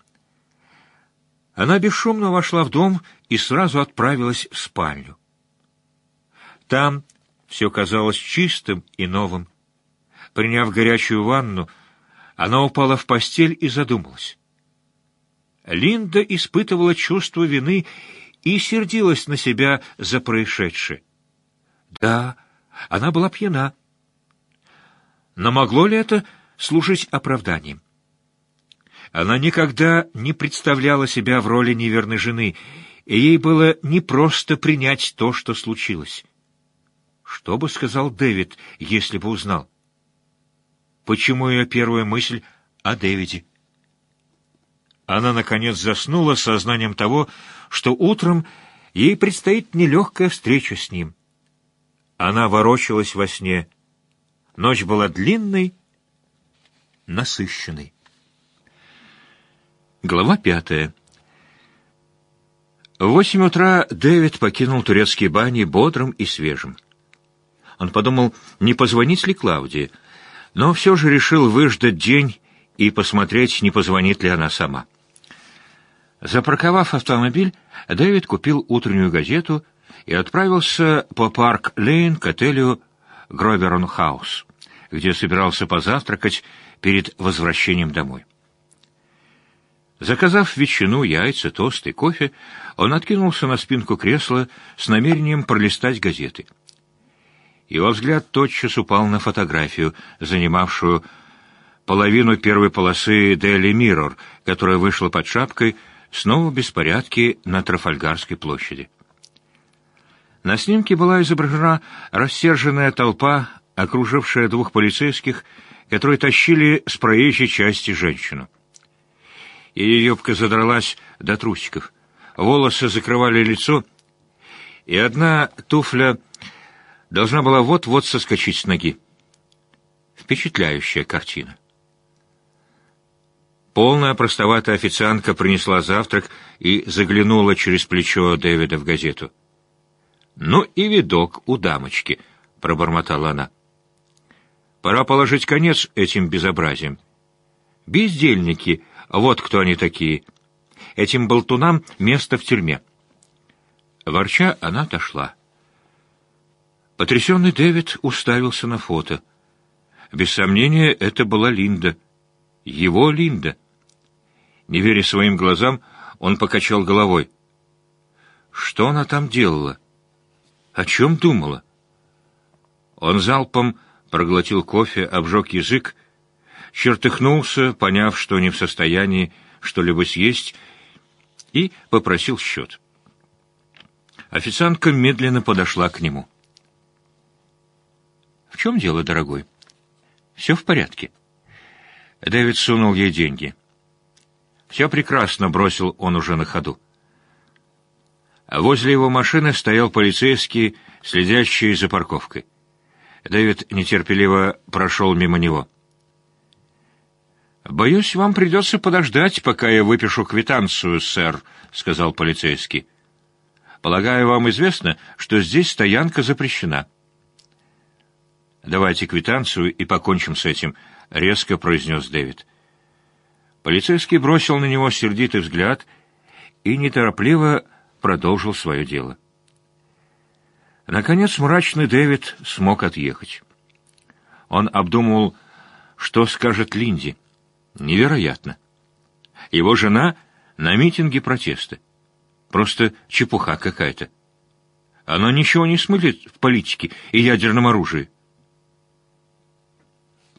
Speaker 1: Она бесшумно вошла в дом и сразу отправилась в спальню. Там все казалось чистым и новым. Приняв горячую ванну, она упала в постель и задумалась. Линда испытывала чувство вины и сердилась на себя за происшедшее. Да, она была пьяна. Но могло ли это служить оправданием? Она никогда не представляла себя в роли неверной жены, и ей было непросто принять то, что случилось. Что бы сказал Дэвид, если бы узнал? Почему ее первая мысль о Дэвиде? Она, наконец, заснула с сознанием того, что утром ей предстоит нелегкая встреча с ним. Она ворочалась во сне. Ночь была длинной, насыщенной. Глава пятая. В восемь утра Дэвид покинул турецкие бани бодрым и свежим. Он подумал, не позвонить ли Клавдии, но все же решил выждать день и посмотреть, не позвонит ли она сама. Запарковав автомобиль, Дэвид купил утреннюю газету и отправился по Парк-Лейн к отелю Гроверон-хаус, где собирался позавтракать перед возвращением домой. Заказав ветчину, яйца, тост и кофе, он откинулся на спинку кресла с намерением пролистать газеты. Его взгляд тотчас упал на фотографию, занимавшую половину первой полосы Daily Mirror, которая вышла под шапкой Снова беспорядки на Трафальгарской площади. На снимке была изображена рассерженная толпа, окружившая двух полицейских, которые тащили с проезжей части женщину. Ее юбка задралась до трусиков, волосы закрывали лицо, и одна туфля должна была вот-вот соскочить с ноги. Впечатляющая картина. Полная простоватая официантка принесла завтрак и заглянула через плечо Дэвида в газету. «Ну и видок у дамочки», — пробормотала она. «Пора положить конец этим безобразиям. Бездельники, вот кто они такие. Этим болтунам место в тюрьме». Ворча, она отошла. Потрясенный Дэвид уставился на фото. Без сомнения, это была Линда. Его Линда. Не веря своим глазам, он покачал головой. Что она там делала? О чем думала? Он залпом проглотил кофе, обжег язык, чертыхнулся, поняв, что не в состоянии что-либо съесть, и попросил счет. Официантка медленно подошла к нему. «В чем дело, дорогой?» «Все в порядке». Дэвид сунул ей деньги. «Все прекрасно», — бросил он уже на ходу. Возле его машины стоял полицейский, следящий за парковкой. Дэвид нетерпеливо прошел мимо него. «Боюсь, вам придется подождать, пока я выпишу квитанцию, сэр», — сказал полицейский. «Полагаю, вам известно, что здесь стоянка запрещена». «Давайте квитанцию и покончим с этим», — резко произнес Дэвид. Полицейский бросил на него сердитый взгляд и неторопливо продолжил свое дело. Наконец мрачный Дэвид смог отъехать. Он обдумывал, что скажет Линди. Невероятно. Его жена на митинге протеста. Просто чепуха какая-то. Она ничего не смыслит в политике и ядерном оружии.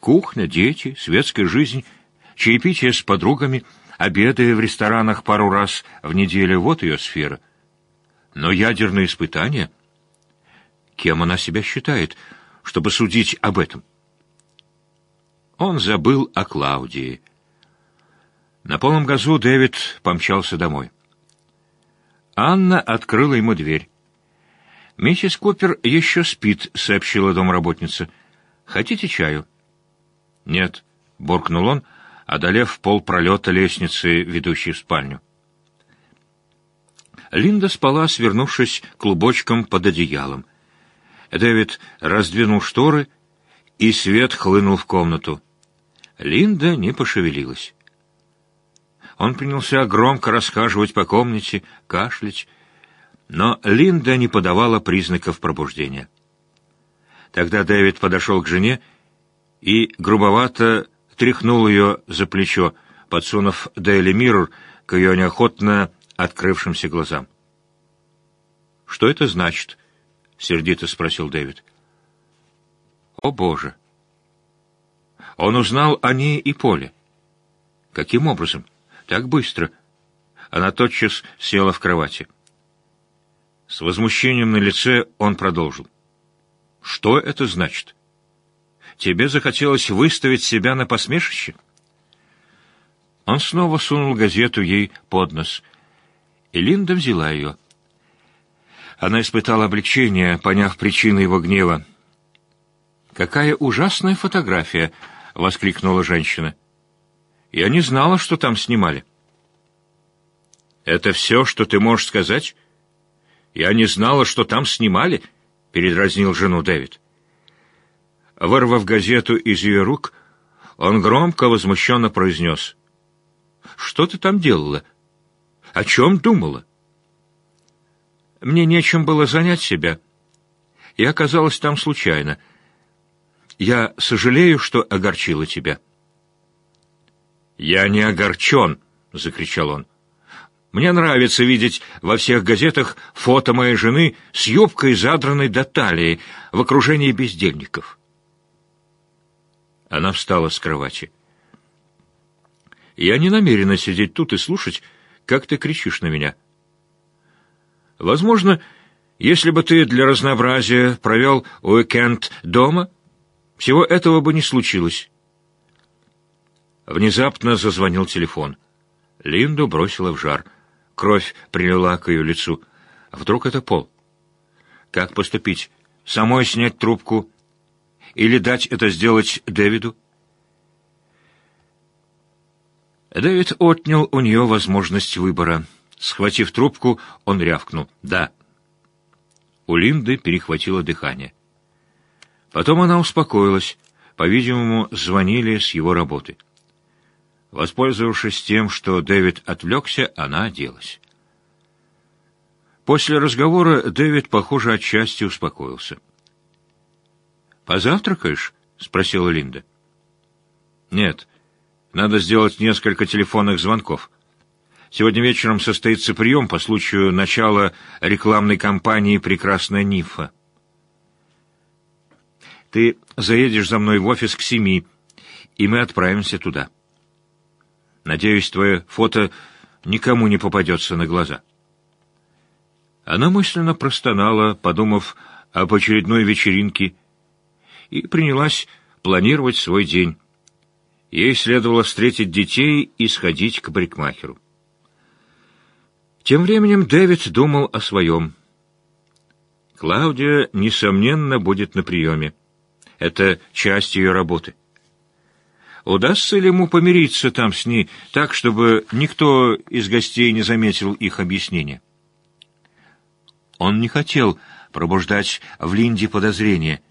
Speaker 1: Кухня, дети, светская жизнь, чаепитие с подругами, обеды в ресторанах пару раз в неделю — вот ее сфера. Но ядерные испытания... Кем она себя считает, чтобы судить об этом? Он забыл о Клаудии. На полном газу Дэвид помчался домой. Анна открыла ему дверь. «Миссис Купер еще спит», — сообщила домработница. «Хотите чаю?» «Нет», — буркнул он, одолев пол пролета лестницы, ведущей в спальню. Линда спала, свернувшись клубочком под одеялом. Дэвид раздвинул шторы, и свет хлынул в комнату. Линда не пошевелилась. Он принялся громко расхаживать по комнате, кашлять, но Линда не подавала признаков пробуждения. Тогда Дэвид подошел к жене и грубовато тряхнул ее за плечо, подсунув Дейли Миррор к ее неохотно открывшимся глазам. «Что это значит?» — сердито спросил Дэвид. «О, Боже!» Он узнал о ней и Поле. Каким образом? Так быстро. Она тотчас села в кровати. С возмущением на лице он продолжил. «Что это значит? Тебе захотелось выставить себя на посмешище?» Он снова сунул газету ей под нос, и Линда взяла ее. Она испытала облегчение, поняв причину его гнева. «Какая ужасная фотография!» — воскликнула женщина. «Я не знала, что там снимали». «Это все, что ты можешь сказать?» «Я не знала, что там снимали», — передразнил жену Дэвид. Вырвав газету из ее рук, он громко, возмущенно произнес. «Что ты там делала? О чем думала?» «Мне нечем было занять себя. Я оказалась там случайно. Я сожалею, что огорчила тебя». «Я не огорчен!» — закричал он. Мне нравится видеть во всех газетах фото моей жены с юбкой, задранной до талии, в окружении бездельников. Она встала с кровати. «Я не намерена сидеть тут и слушать, как ты кричишь на меня. Возможно, если бы ты для разнообразия провел уикенд дома, всего этого бы не случилось». Внезапно зазвонил телефон. Линду бросила в жар — Кровь прилила к ее лицу. Вдруг это пол? Как поступить? Самой снять трубку? Или дать это сделать Дэвиду? Дэвид отнял у нее возможность выбора. Схватив трубку, он рявкнул. «Да». У Линды перехватило дыхание. Потом она успокоилась. По-видимому, звонили с его работы. Воспользовавшись тем, что Дэвид отвлекся, она оделась. После разговора Дэвид, похоже, отчасти успокоился. «Позавтракаешь?» — спросила Линда. «Нет, надо сделать несколько телефонных звонков. Сегодня вечером состоится прием по случаю начала рекламной кампании «Прекрасная Нифа». Ты заедешь за мной в офис к семи, и мы отправимся туда». Надеюсь, твое фото никому не попадется на глаза». Она мысленно простонала, подумав об очередной вечеринке, и принялась планировать свой день. Ей следовало встретить детей и сходить к парикмахеру. Тем временем Дэвид думал о своем. Клаудия, несомненно, будет на приеме. Это часть ее работы. Удастся ли ему помириться там с ней так, чтобы никто из гостей не заметил их объяснения? Он не хотел пробуждать в Линде подозрения.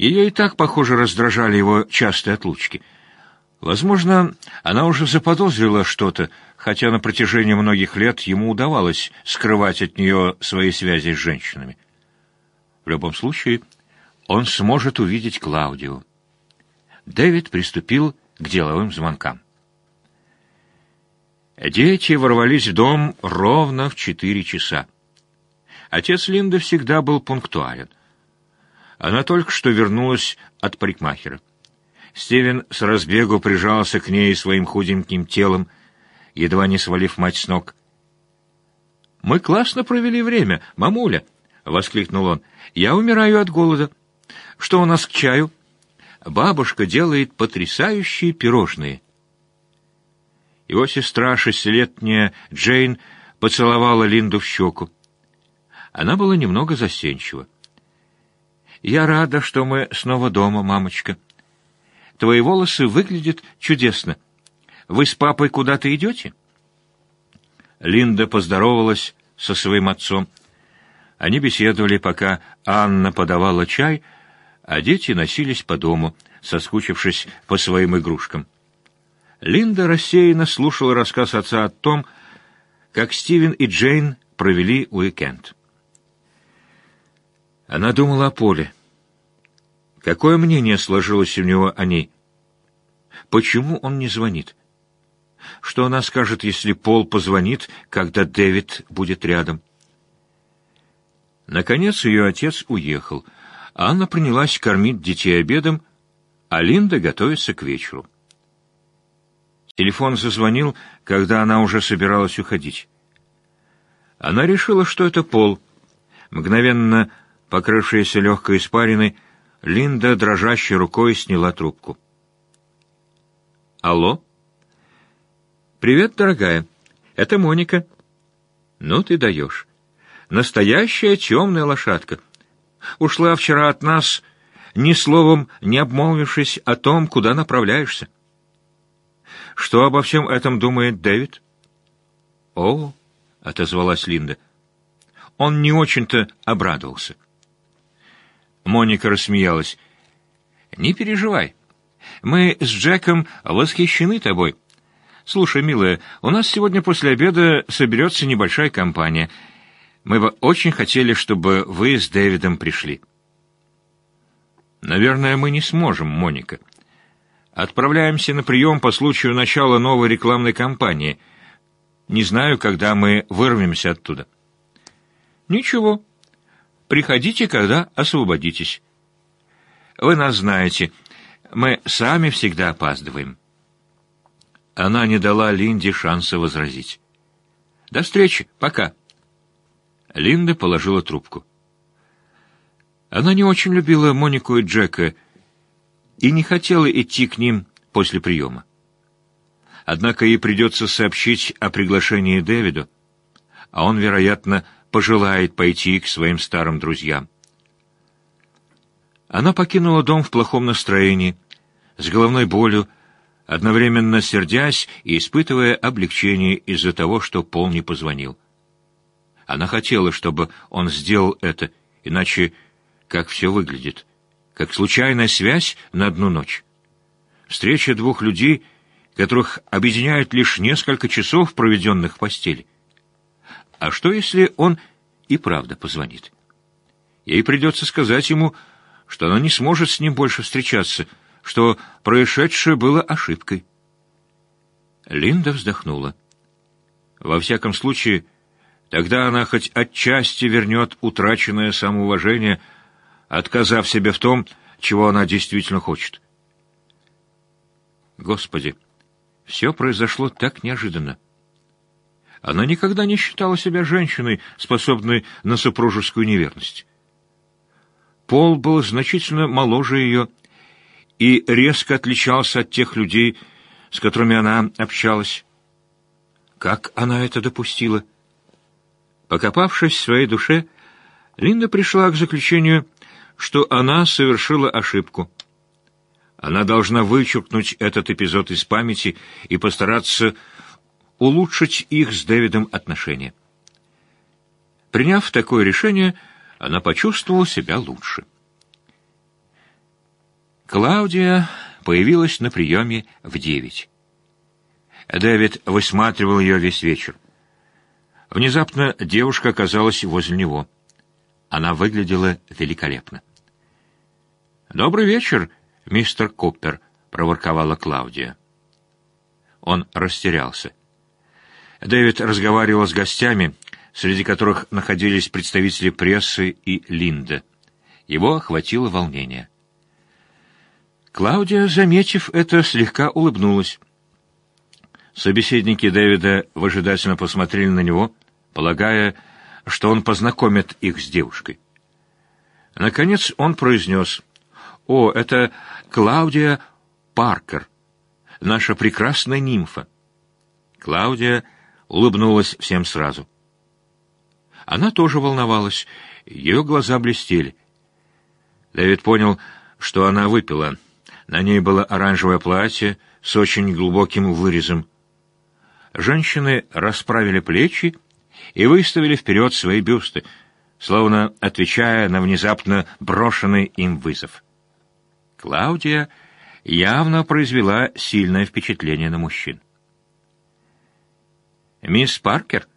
Speaker 1: Ее и так, похоже, раздражали его частые отлучки. Возможно, она уже заподозрила что-то, хотя на протяжении многих лет ему удавалось скрывать от нее свои связи с женщинами. В любом случае, он сможет увидеть Клаудио. Дэвид приступил к деловым звонкам. Дети ворвались в дом ровно в четыре часа. Отец Линды всегда был пунктуален. Она только что вернулась от парикмахера. Стивен с разбегу прижался к ней своим худеньким телом, едва не свалив мать с ног. «Мы классно провели время, мамуля!» — воскликнул он. «Я умираю от голода. Что у нас к чаю?» «Бабушка делает потрясающие пирожные». Его сестра, шестилетняя Джейн, поцеловала Линду в щеку. Она была немного застенчива. «Я рада, что мы снова дома, мамочка. Твои волосы выглядят чудесно. Вы с папой куда-то идете?» Линда поздоровалась со своим отцом. Они беседовали, пока Анна подавала чай, а дети носились по дому, соскучившись по своим игрушкам. Линда рассеянно слушала рассказ отца о том, как Стивен и Джейн провели уикенд. Она думала о Поле. Какое мнение сложилось у него о ней? Почему он не звонит? Что она скажет, если Пол позвонит, когда Дэвид будет рядом? Наконец ее отец уехал. Анна принялась кормить детей обедом, а Линда готовится к вечеру. Телефон зазвонил, когда она уже собиралась уходить. Она решила, что это Пол. Мгновенно покрывшаяся легкой испариной, Линда дрожащей рукой сняла трубку. «Алло?» «Привет, дорогая. Это Моника». «Ну ты даешь. Настоящая темная лошадка. Ушла вчера от нас, ни словом не обмолвившись о том, куда направляешься». Что обо всем этом думает Дэвид? О, отозвалась Линда. Он не очень-то обрадовался. Моника рассмеялась. Не переживай. Мы с Джеком восхищены тобой. Слушай, милая, у нас сегодня после обеда соберется небольшая компания. Мы бы очень хотели, чтобы вы с Дэвидом пришли. Наверное, мы не сможем, Моника. Отправляемся на прием по случаю начала новой рекламной кампании. Не знаю, когда мы вырвемся оттуда. Ничего. Приходите, когда освободитесь. Вы нас знаете. Мы сами всегда опаздываем. Она не дала Линде шанса возразить. До встречи. Пока. Линда положила трубку. Она не очень любила Монику и Джека, и не хотела идти к ним после приема. Однако ей придется сообщить о приглашении Дэвиду, а он, вероятно, пожелает пойти к своим старым друзьям. Она покинула дом в плохом настроении, с головной болью, одновременно сердясь и испытывая облегчение из-за того, что Пол не позвонил. Она хотела, чтобы он сделал это, иначе как все выглядит как случайная связь на одну ночь. Встреча двух людей, которых объединяют лишь несколько часов, проведенных в постели. А что, если он и правда позвонит? Ей придется сказать ему, что она не сможет с ним больше встречаться, что происшедшее было ошибкой. Линда вздохнула. Во всяком случае, тогда она хоть отчасти вернет утраченное самоуважение — отказав себе в том, чего она действительно хочет. Господи, все произошло так неожиданно. Она никогда не считала себя женщиной, способной на супружескую неверность. Пол был значительно моложе ее и резко отличался от тех людей, с которыми она общалась. Как она это допустила? Покопавшись в своей душе, Линда пришла к заключению, что она совершила ошибку. Она должна вычеркнуть этот эпизод из памяти и постараться улучшить их с Дэвидом отношения. Приняв такое решение, она почувствовала себя лучше. Клаудия появилась на приеме в девять. Дэвид высматривал ее весь вечер. Внезапно девушка оказалась возле него. Она выглядела великолепно. «Добрый вечер, мистер Купер», — проворковала Клаудия. Он растерялся. Дэвид разговаривал с гостями, среди которых находились представители прессы и Линда. Его охватило волнение. Клаудия, заметив это, слегка улыбнулась. Собеседники Дэвида выжидательно посмотрели на него, полагая, что он познакомит их с девушкой. Наконец он произнес, «О, это Клаудия Паркер, наша прекрасная нимфа». Клаудия улыбнулась всем сразу. Она тоже волновалась, ее глаза блестели. Дэвид понял, что она выпила. На ней было оранжевое платье с очень глубоким вырезом. Женщины расправили плечи и выставили вперед свои бюсты, словно отвечая на внезапно брошенный им вызов. Клаудия явно произвела сильное впечатление на мужчин. «Мисс Паркер?»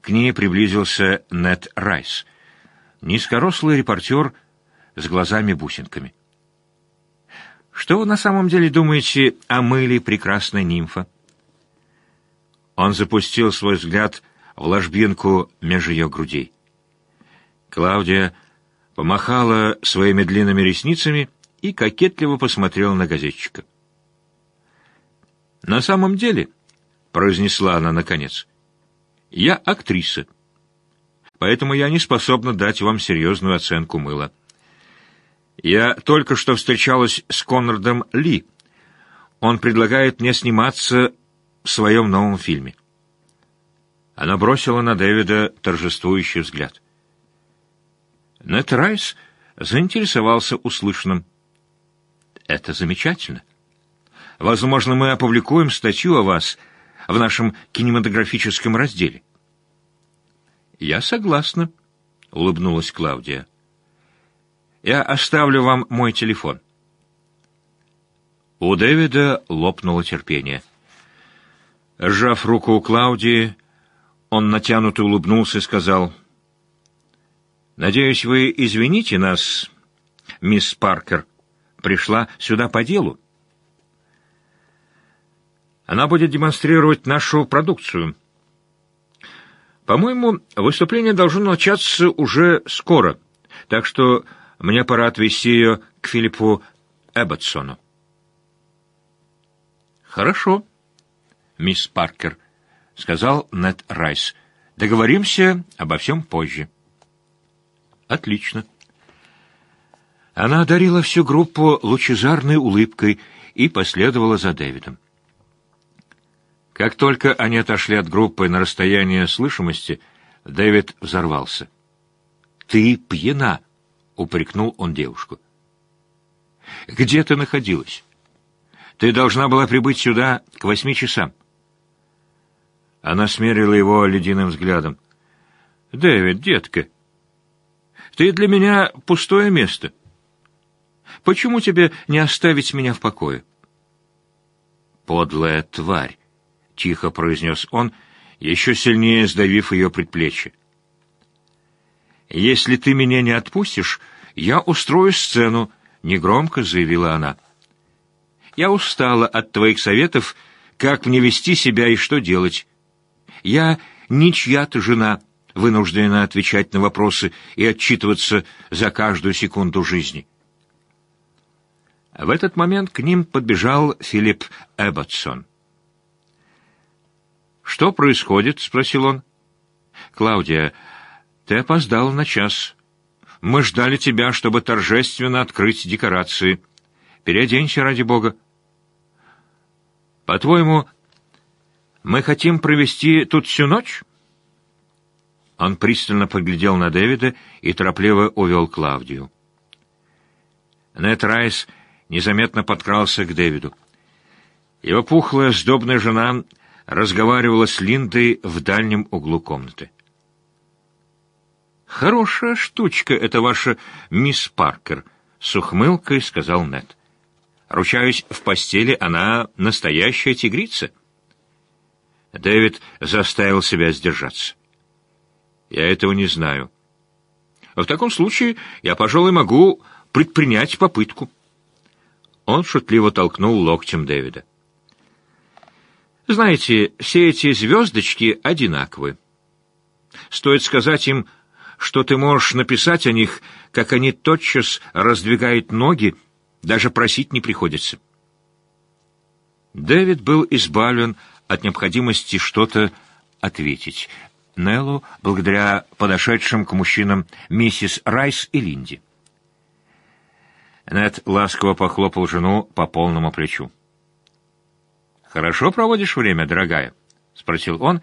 Speaker 1: К ней приблизился Нед Райс, низкорослый репортер с глазами-бусинками. «Что вы на самом деле думаете о мыле прекрасной нимфа?» Он запустил свой взгляд в ложбинку меж ее грудей. Клаудия помахала своими длинными ресницами и кокетливо посмотрела на газетчика. «На самом деле», — произнесла она наконец, — «я актриса, поэтому я не способна дать вам серьезную оценку мыла. Я только что встречалась с Конрадом Ли. Он предлагает мне сниматься в своем новом фильме». Она бросила на Дэвида торжествующий взгляд. Нет Райс заинтересовался услышанным. «Это замечательно. Возможно, мы опубликуем статью о вас в нашем кинематографическом разделе». «Я согласна», — улыбнулась Клаудия. «Я оставлю вам мой телефон». У Дэвида лопнуло терпение. Сжав руку у Клаудии, он натянуто улыбнулся и сказал, «Надеюсь, вы извините нас, мисс Паркер. Пришла сюда по делу. Она будет демонстрировать нашу продукцию. По-моему, выступление должно начаться уже скоро, так что мне пора отвезти ее к Филиппу Эбботсону». «Хорошо, мисс Паркер», — сказал Нед Райс. «Договоримся обо всем позже». «Отлично». Она одарила всю группу лучезарной улыбкой и последовала за Дэвидом. Как только они отошли от группы на расстояние слышимости, Дэвид взорвался. «Ты пьяна!» — упрекнул он девушку. «Где ты находилась? Ты должна была прибыть сюда к восьми часам. Она смерила его ледяным взглядом. «Дэвид, детка, ты для меня пустое место. Почему тебе не оставить меня в покое?» «Подлая тварь!» — тихо произнес он, еще сильнее сдавив ее предплечье. «Если ты меня не отпустишь, я устрою сцену», — негромко заявила она. «Я устала от твоих советов, как мне вести себя и что делать. Я не чья-то жена, вынуждена отвечать на вопросы и отчитываться за каждую секунду жизни. В этот момент к ним подбежал Филипп Эбботсон. «Что происходит?» — спросил он. «Клаудия, ты опоздала на час. Мы ждали тебя, чтобы торжественно открыть декорации. Переоденься ради бога. По-твоему, мы хотим провести тут всю ночь?» Он пристально поглядел на Дэвида и торопливо увел Клавдию. Нед Райс незаметно подкрался к Дэвиду. Его пухлая, сдобная жена разговаривала с Линдой в дальнем углу комнаты. «Хорошая штучка это ваша мисс Паркер», — с ухмылкой сказал Нед. «Ручаюсь, в постели она настоящая тигрица». Дэвид заставил себя сдержаться. «Я этого не знаю. В таком случае я, пожалуй, могу предпринять попытку». Он шутливо толкнул локтем Дэвида. «Знаете, все эти звездочки одинаковы. Стоит сказать им, что ты можешь написать о них, как они тотчас раздвигают ноги, даже просить не приходится». Дэвид был избавлен от необходимости что-то ответить. Неллу, благодаря подошедшим к мужчинам миссис Райс и Линди. Нед ласково похлопал жену по полному плечу. «Хорошо проводишь время, дорогая?» — спросил он,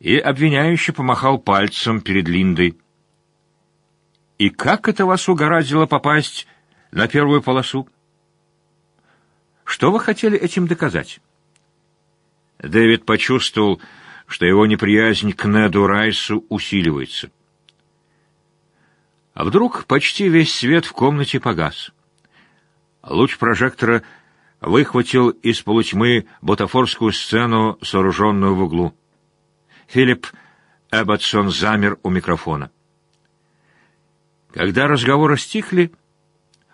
Speaker 1: и обвиняюще помахал пальцем перед Линдой. «И как это вас угораздило попасть на первую полосу? Что вы хотели этим доказать?» Дэвид почувствовал, что его неприязнь к Неду Райсу усиливается. А вдруг почти весь свет в комнате погас. Луч прожектора выхватил из полутьмы бутафорскую сцену, сооруженную в углу. Филипп Эбботсон замер у микрофона. Когда разговоры стихли,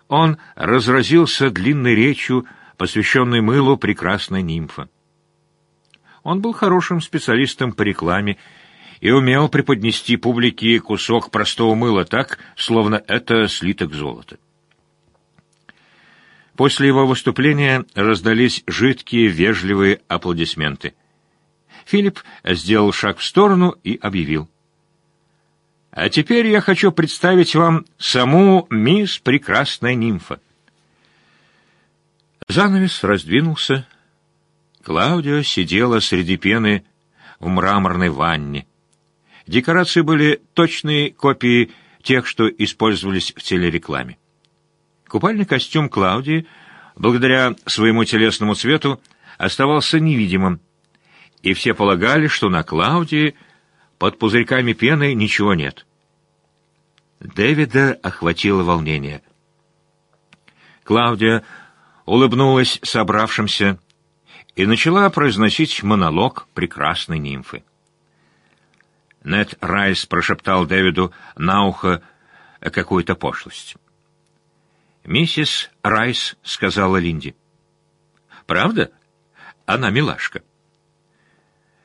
Speaker 1: он разразился длинной речью, посвященной мылу прекрасной нимфы. Он был хорошим специалистом по рекламе и умел преподнести публике кусок простого мыла так, словно это слиток золота. После его выступления раздались жидкие, вежливые аплодисменты. Филипп сделал шаг в сторону и объявил. «А теперь я хочу представить вам саму мисс Прекрасная Нимфа». Занавес раздвинулся, Клаудио сидела среди пены в мраморной ванне. Декорации были точные копии тех, что использовались в телерекламе. Купальный костюм Клаудии, благодаря своему телесному цвету, оставался невидимым, и все полагали, что на Клаудии под пузырьками пены ничего нет. Дэвида охватило волнение. Клаудия улыбнулась собравшимся, и начала произносить монолог прекрасной нимфы. Нед Райс прошептал Дэвиду на ухо какую-то пошлость. «Миссис Райс», — сказала Линди. «Правда? Она милашка».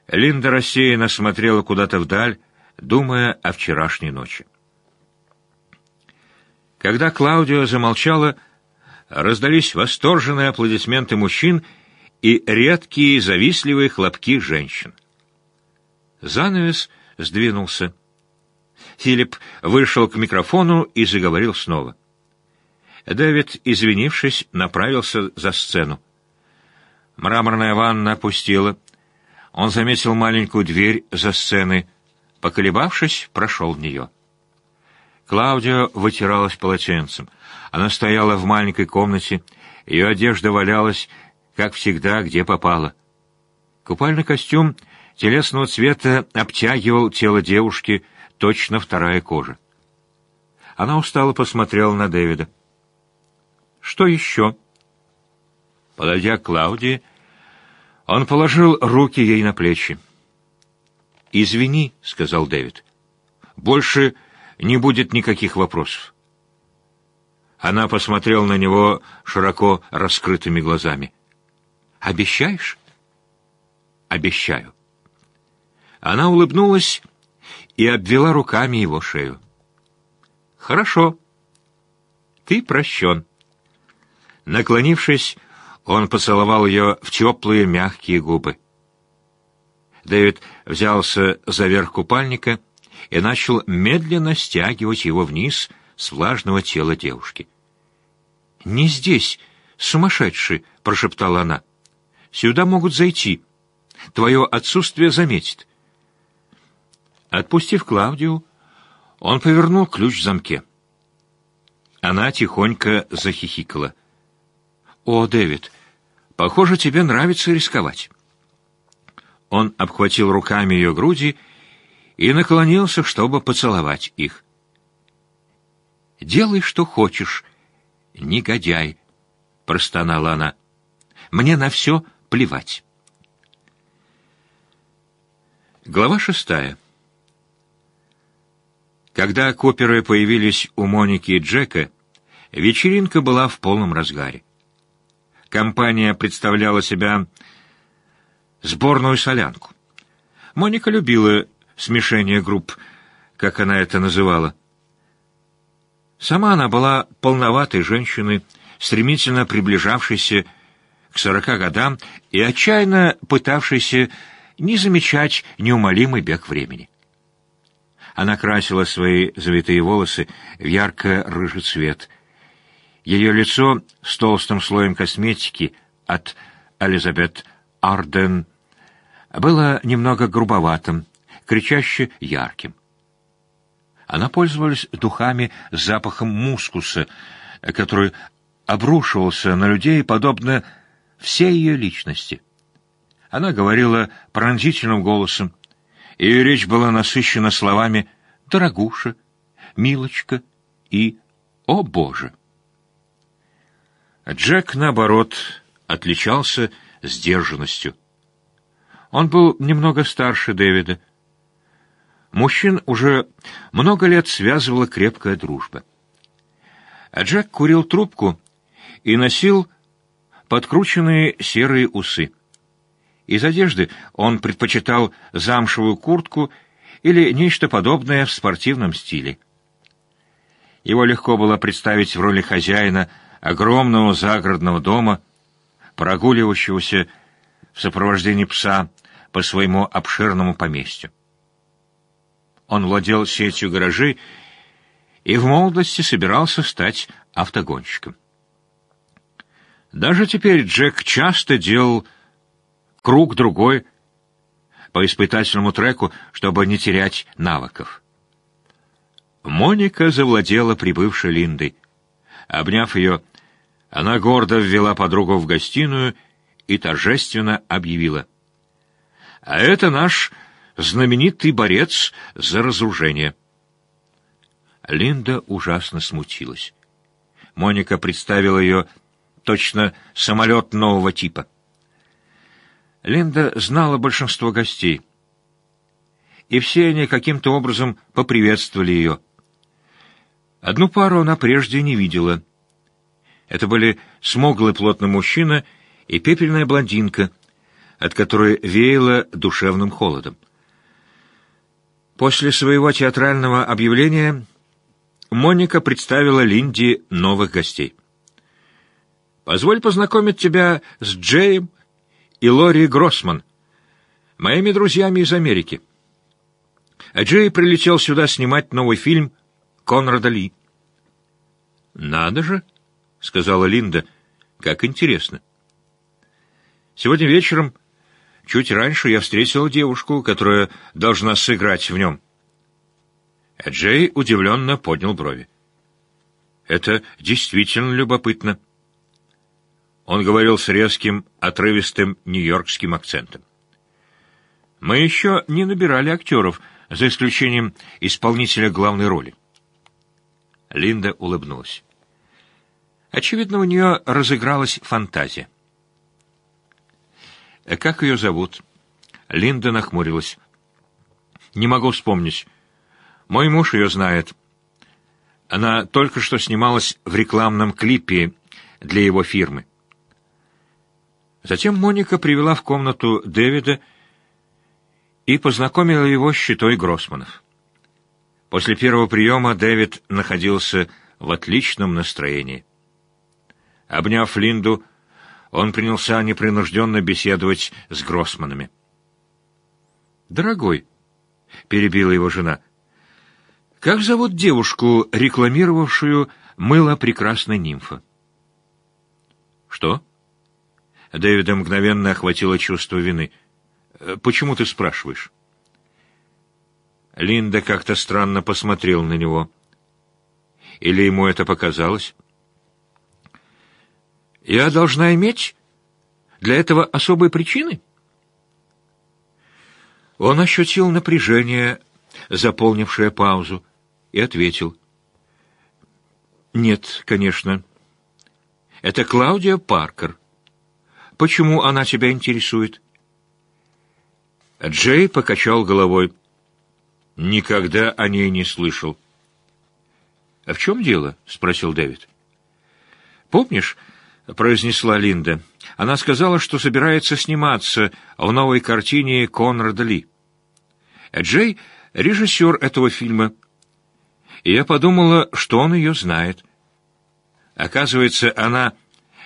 Speaker 1: Линда рассеянно смотрела куда-то вдаль, думая о вчерашней ночи. Когда Клаудио замолчала, раздались восторженные аплодисменты мужчин и редкие завистливые хлопки женщин. Занавес сдвинулся. Филипп вышел к микрофону и заговорил снова. Дэвид, извинившись, направился за сцену. Мраморная ванна опустила. Он заметил маленькую дверь за сценой. Поколебавшись, прошел в нее. Клаудио вытиралась полотенцем. Она стояла в маленькой комнате, ее одежда валялась, как всегда, где попало. Купальный костюм телесного цвета обтягивал тело девушки, точно вторая кожа. Она устало посмотрела на Дэвида. «Что еще?» Подойдя к Клаудии, он положил руки ей на плечи. «Извини», — сказал Дэвид. «Больше не будет никаких вопросов». Она посмотрела на него широко раскрытыми глазами. Обещаешь? Обещаю. Она улыбнулась и обвела руками его шею. Хорошо. Ты прощен. Наклонившись, он поцеловал ее в теплые мягкие губы. Дэвид взялся за верх купальника и начал медленно стягивать его вниз с влажного тела девушки. «Не здесь, сумасшедший!» — прошептала она. Сюда могут зайти. Твое отсутствие заметит. Отпустив Клавдию, он повернул ключ в замке. Она тихонько захихикала. «О, Дэвид, похоже, тебе нравится рисковать». Он обхватил руками ее груди и наклонился, чтобы поцеловать их. «Делай, что хочешь, негодяй», — простонала она. «Мне на все плевать. Глава шестая. Когда коперы появились у Моники и Джека, вечеринка была в полном разгаре. Компания представляла себя сборную солянку. Моника любила смешение групп, как она это называла. Сама она была полноватой женщиной, стремительно приближавшейся к сорока годам и отчаянно пытавшейся не замечать неумолимый бег времени. Она красила свои завитые волосы в ярко-рыжий цвет. Ее лицо с толстым слоем косметики от Элизабет Арден было немного грубоватым, кричаще ярким. Она пользовалась духами с запахом мускуса, который обрушивался на людей, подобно всей ее личности. Она говорила пронзительным голосом, ее речь была насыщена словами «дорогуша», «милочка» и «о Боже». Джек, наоборот, отличался сдержанностью. Он был немного старше Дэвида. Мужчин уже много лет связывала крепкая дружба. А Джек курил трубку и носил подкрученные серые усы. Из одежды он предпочитал замшевую куртку или нечто подобное в спортивном стиле. Его легко было представить в роли хозяина огромного загородного дома, прогуливающегося в сопровождении пса по своему обширному поместью. Он владел сетью гаражей и в молодости собирался стать автогонщиком. Даже теперь Джек часто делал круг-другой по испытательному треку, чтобы не терять навыков. Моника завладела прибывшей Линдой. Обняв ее, она гордо ввела подругу в гостиную и торжественно объявила. «А это наш знаменитый борец за разоружение». Линда ужасно смутилась. Моника представила ее точно самолет нового типа. Линда знала большинство гостей. И все они каким-то образом поприветствовали ее. Одну пару она прежде не видела. Это были смуглый плотный мужчина и пепельная блондинка, от которой веяло душевным холодом. После своего театрального объявления Моника представила Линде новых гостей. «Позволь познакомить тебя с Джеем и Лори Гроссман, моими друзьями из Америки. А Джей прилетел сюда снимать новый фильм Конрада Ли. «Надо же», — сказала Линда, — «как интересно». Сегодня вечером, чуть раньше, я встретила девушку, которая должна сыграть в нем. А Джей удивленно поднял брови. «Это действительно любопытно». Он говорил с резким, отрывистым нью-йоркским акцентом. «Мы еще не набирали актеров, за исключением исполнителя главной роли». Линда улыбнулась. Очевидно, у нее разыгралась фантазия. «Как ее зовут?» Линда нахмурилась. «Не могу вспомнить. Мой муж ее знает. Она только что снималась в рекламном клипе для его фирмы. Затем Моника привела в комнату Дэвида и познакомила его с щитой Гроссманов. После первого приема Дэвид находился в отличном настроении. Обняв Линду, он принялся непринужденно беседовать с Гроссманами. «Дорогой», — перебила его жена, — «как зовут девушку, рекламировавшую мыло прекрасной нимфы?» «Что?» Дэвида мгновенно охватило чувство вины. «Э, «Почему ты спрашиваешь?» Линда как-то странно посмотрел на него. Или ему это показалось? «Я должна иметь для этого особые причины?» Он ощутил напряжение, заполнившее паузу, и ответил. «Нет, конечно. Это Клаудия Паркер». Почему она тебя интересует?» Джей покачал головой. «Никогда о ней не слышал». «А в чем дело?» — спросил Дэвид. «Помнишь, — произнесла Линда. Она сказала, что собирается сниматься в новой картине Конрада Ли. Джей — режиссер этого фильма. И я подумала, что он ее знает. Оказывается, она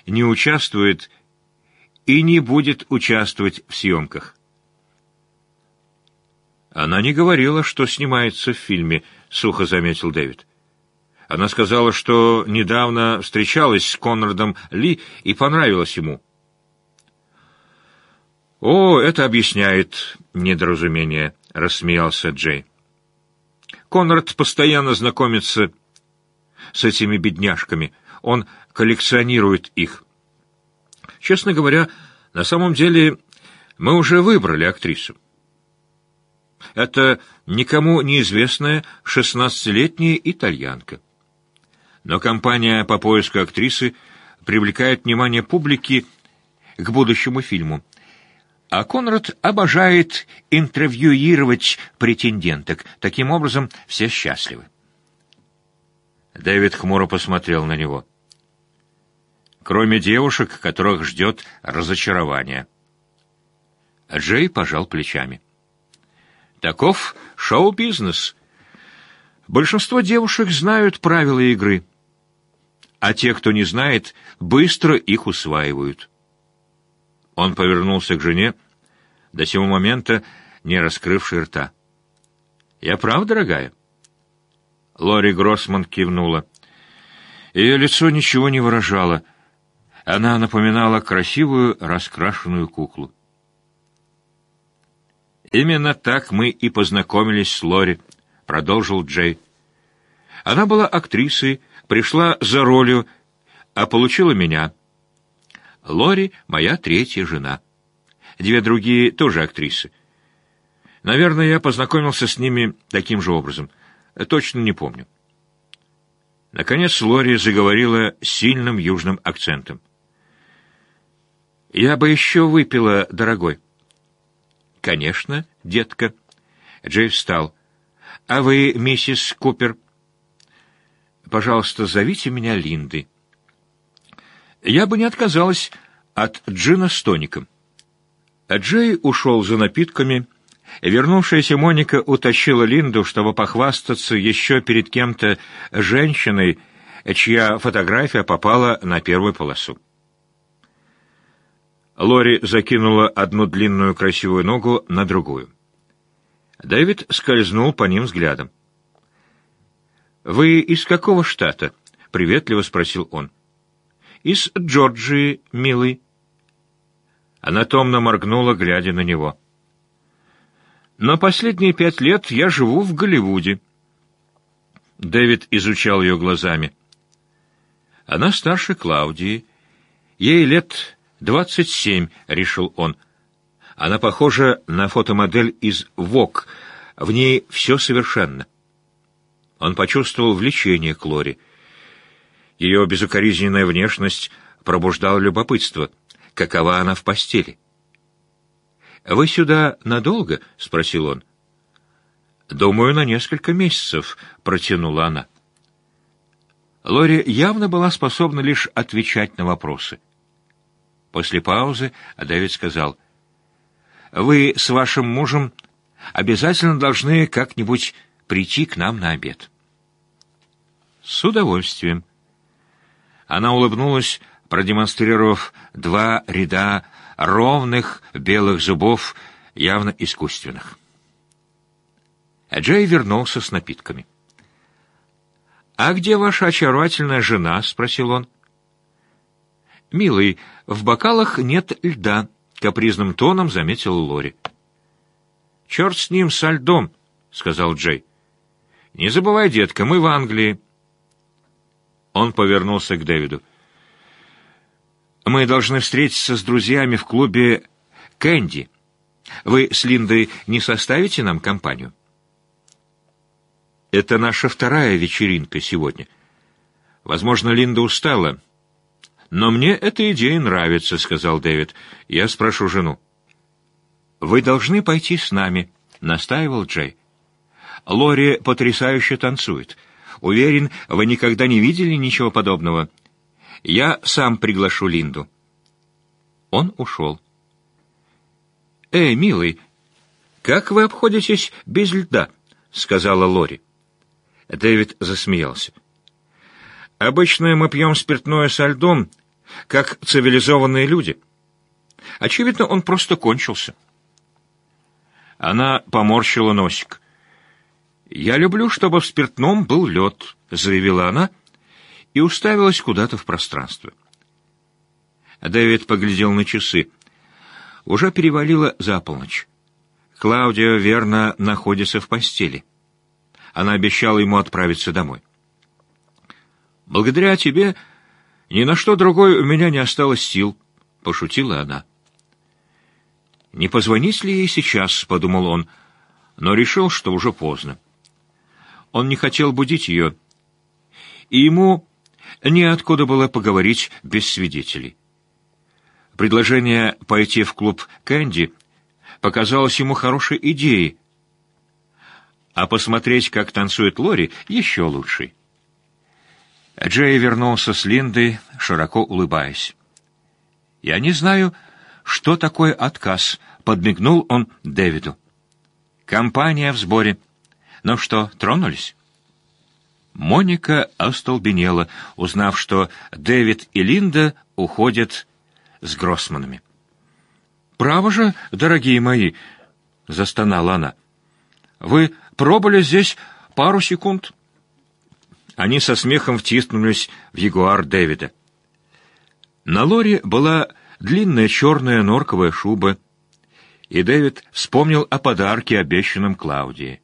Speaker 1: не участвует и не будет участвовать в съемках. Она не говорила, что снимается в фильме, сухо заметил Дэвид. Она сказала, что недавно встречалась с Конрадом Ли и понравилась ему. «О, это объясняет недоразумение», — рассмеялся Джей. «Конрад постоянно знакомится с этими бедняжками. Он коллекционирует их. Честно говоря, на самом деле мы уже выбрали актрису. Это никому неизвестная шестнадцатилетняя итальянка. Но компания по поиску актрисы привлекает внимание публики к будущему фильму. А Конрад обожает интервьюировать претенденток. Таким образом, все счастливы. Дэвид хмуро посмотрел на него. Кроме девушек, которых ждет разочарование. Джей пожал плечами. Таков шоу-бизнес. Большинство девушек знают правила игры, а те, кто не знает, быстро их усваивают. Он повернулся к жене, до сего момента не раскрывшей рта. «Я прав, дорогая?» Лори Гроссман кивнула. Ее лицо ничего не выражало. Она напоминала красивую раскрашенную куклу. «Именно так мы и познакомились с Лори», — продолжил Джей. «Она была актрисой, пришла за ролью, а получила меня. Лори — моя третья жена. Две другие тоже актрисы. Наверное, я познакомился с ними таким же образом. Точно не помню». Наконец Лори заговорила сильным южным акцентом. «Я бы еще выпила, дорогой». «Конечно, детка». Джей встал. «А вы, миссис Купер?» «Пожалуйста, зовите меня Линды». «Я бы не отказалась от джина с тоником». Джей ушел за напитками. Вернувшаяся Моника утащила Линду, чтобы похвастаться еще перед кем-то женщиной, чья фотография попала на первую полосу. Лори закинула одну длинную красивую ногу на другую. Дэвид скользнул по ним взглядом. «Вы из какого штата?» — приветливо спросил он. «Из Джорджии, милый». Она томно моргнула, глядя на него. «Но последние пять лет я живу в Голливуде». Дэвид изучал ее глазами. Она старше Клаудии. Ей лет «Двадцать семь», — решил он. Она похожа на фотомодель из ВОК. В ней все совершенно. Он почувствовал влечение к Лоре. Ее безукоризненная внешность пробуждала любопытство. Какова она в постели? «Вы сюда надолго?» — спросил он. «Думаю, на несколько месяцев», — протянула она. Лори явно была способна лишь отвечать на вопросы. После паузы Дэвид сказал, «Вы с вашим мужем обязательно должны как-нибудь прийти к нам на обед». «С удовольствием». Она улыбнулась, продемонстрировав два ряда ровных белых зубов, явно искусственных. Джей вернулся с напитками. «А где ваша очаровательная жена?» — спросил он. «Милый, в бокалах нет льда», — капризным тоном заметил Лори. «Черт с ним, со льдом», — сказал Джей. «Не забывай, детка, мы в Англии». Он повернулся к Дэвиду. «Мы должны встретиться с друзьями в клубе «Кэнди». Вы с Линдой не составите нам компанию?» «Это наша вторая вечеринка сегодня. Возможно, Линда устала». «Но мне эта идея нравится», — сказал Дэвид. «Я спрошу жену». «Вы должны пойти с нами», — настаивал Джей. «Лори потрясающе танцует. Уверен, вы никогда не видели ничего подобного. Я сам приглашу Линду». Он ушел. «Эй, милый, как вы обходитесь без льда?» — сказала Лори. Дэвид засмеялся. «Обычно мы пьем спиртное со льдом, как цивилизованные люди. Очевидно, он просто кончился». Она поморщила носик. «Я люблю, чтобы в спиртном был лед», — заявила она и уставилась куда-то в пространство. Дэвид поглядел на часы. Уже перевалило за полночь. Клаудия верно находится в постели. Она обещала ему отправиться домой. «Благодаря тебе ни на что другое у меня не осталось сил», — пошутила она. «Не позвонить ли ей сейчас?» — подумал он, но решил, что уже поздно. Он не хотел будить ее, и ему неоткуда было поговорить без свидетелей. Предложение пойти в клуб «Кэнди» показалось ему хорошей идеей, а посмотреть, как танцует Лори, еще лучше. Джей вернулся с Линдой, широко улыбаясь. «Я не знаю, что такое отказ», — подмигнул он Дэвиду. «Компания в сборе. Ну что, тронулись?» Моника остолбенела, узнав, что Дэвид и Линда уходят с Гроссманами. «Право же, дорогие мои!» — застонала она. «Вы пробыли здесь пару секунд?» Они со смехом втиснулись в ягуар Дэвида. На Лоре была длинная черная норковая шуба, и Дэвид вспомнил о подарке, обещанном Клаудии.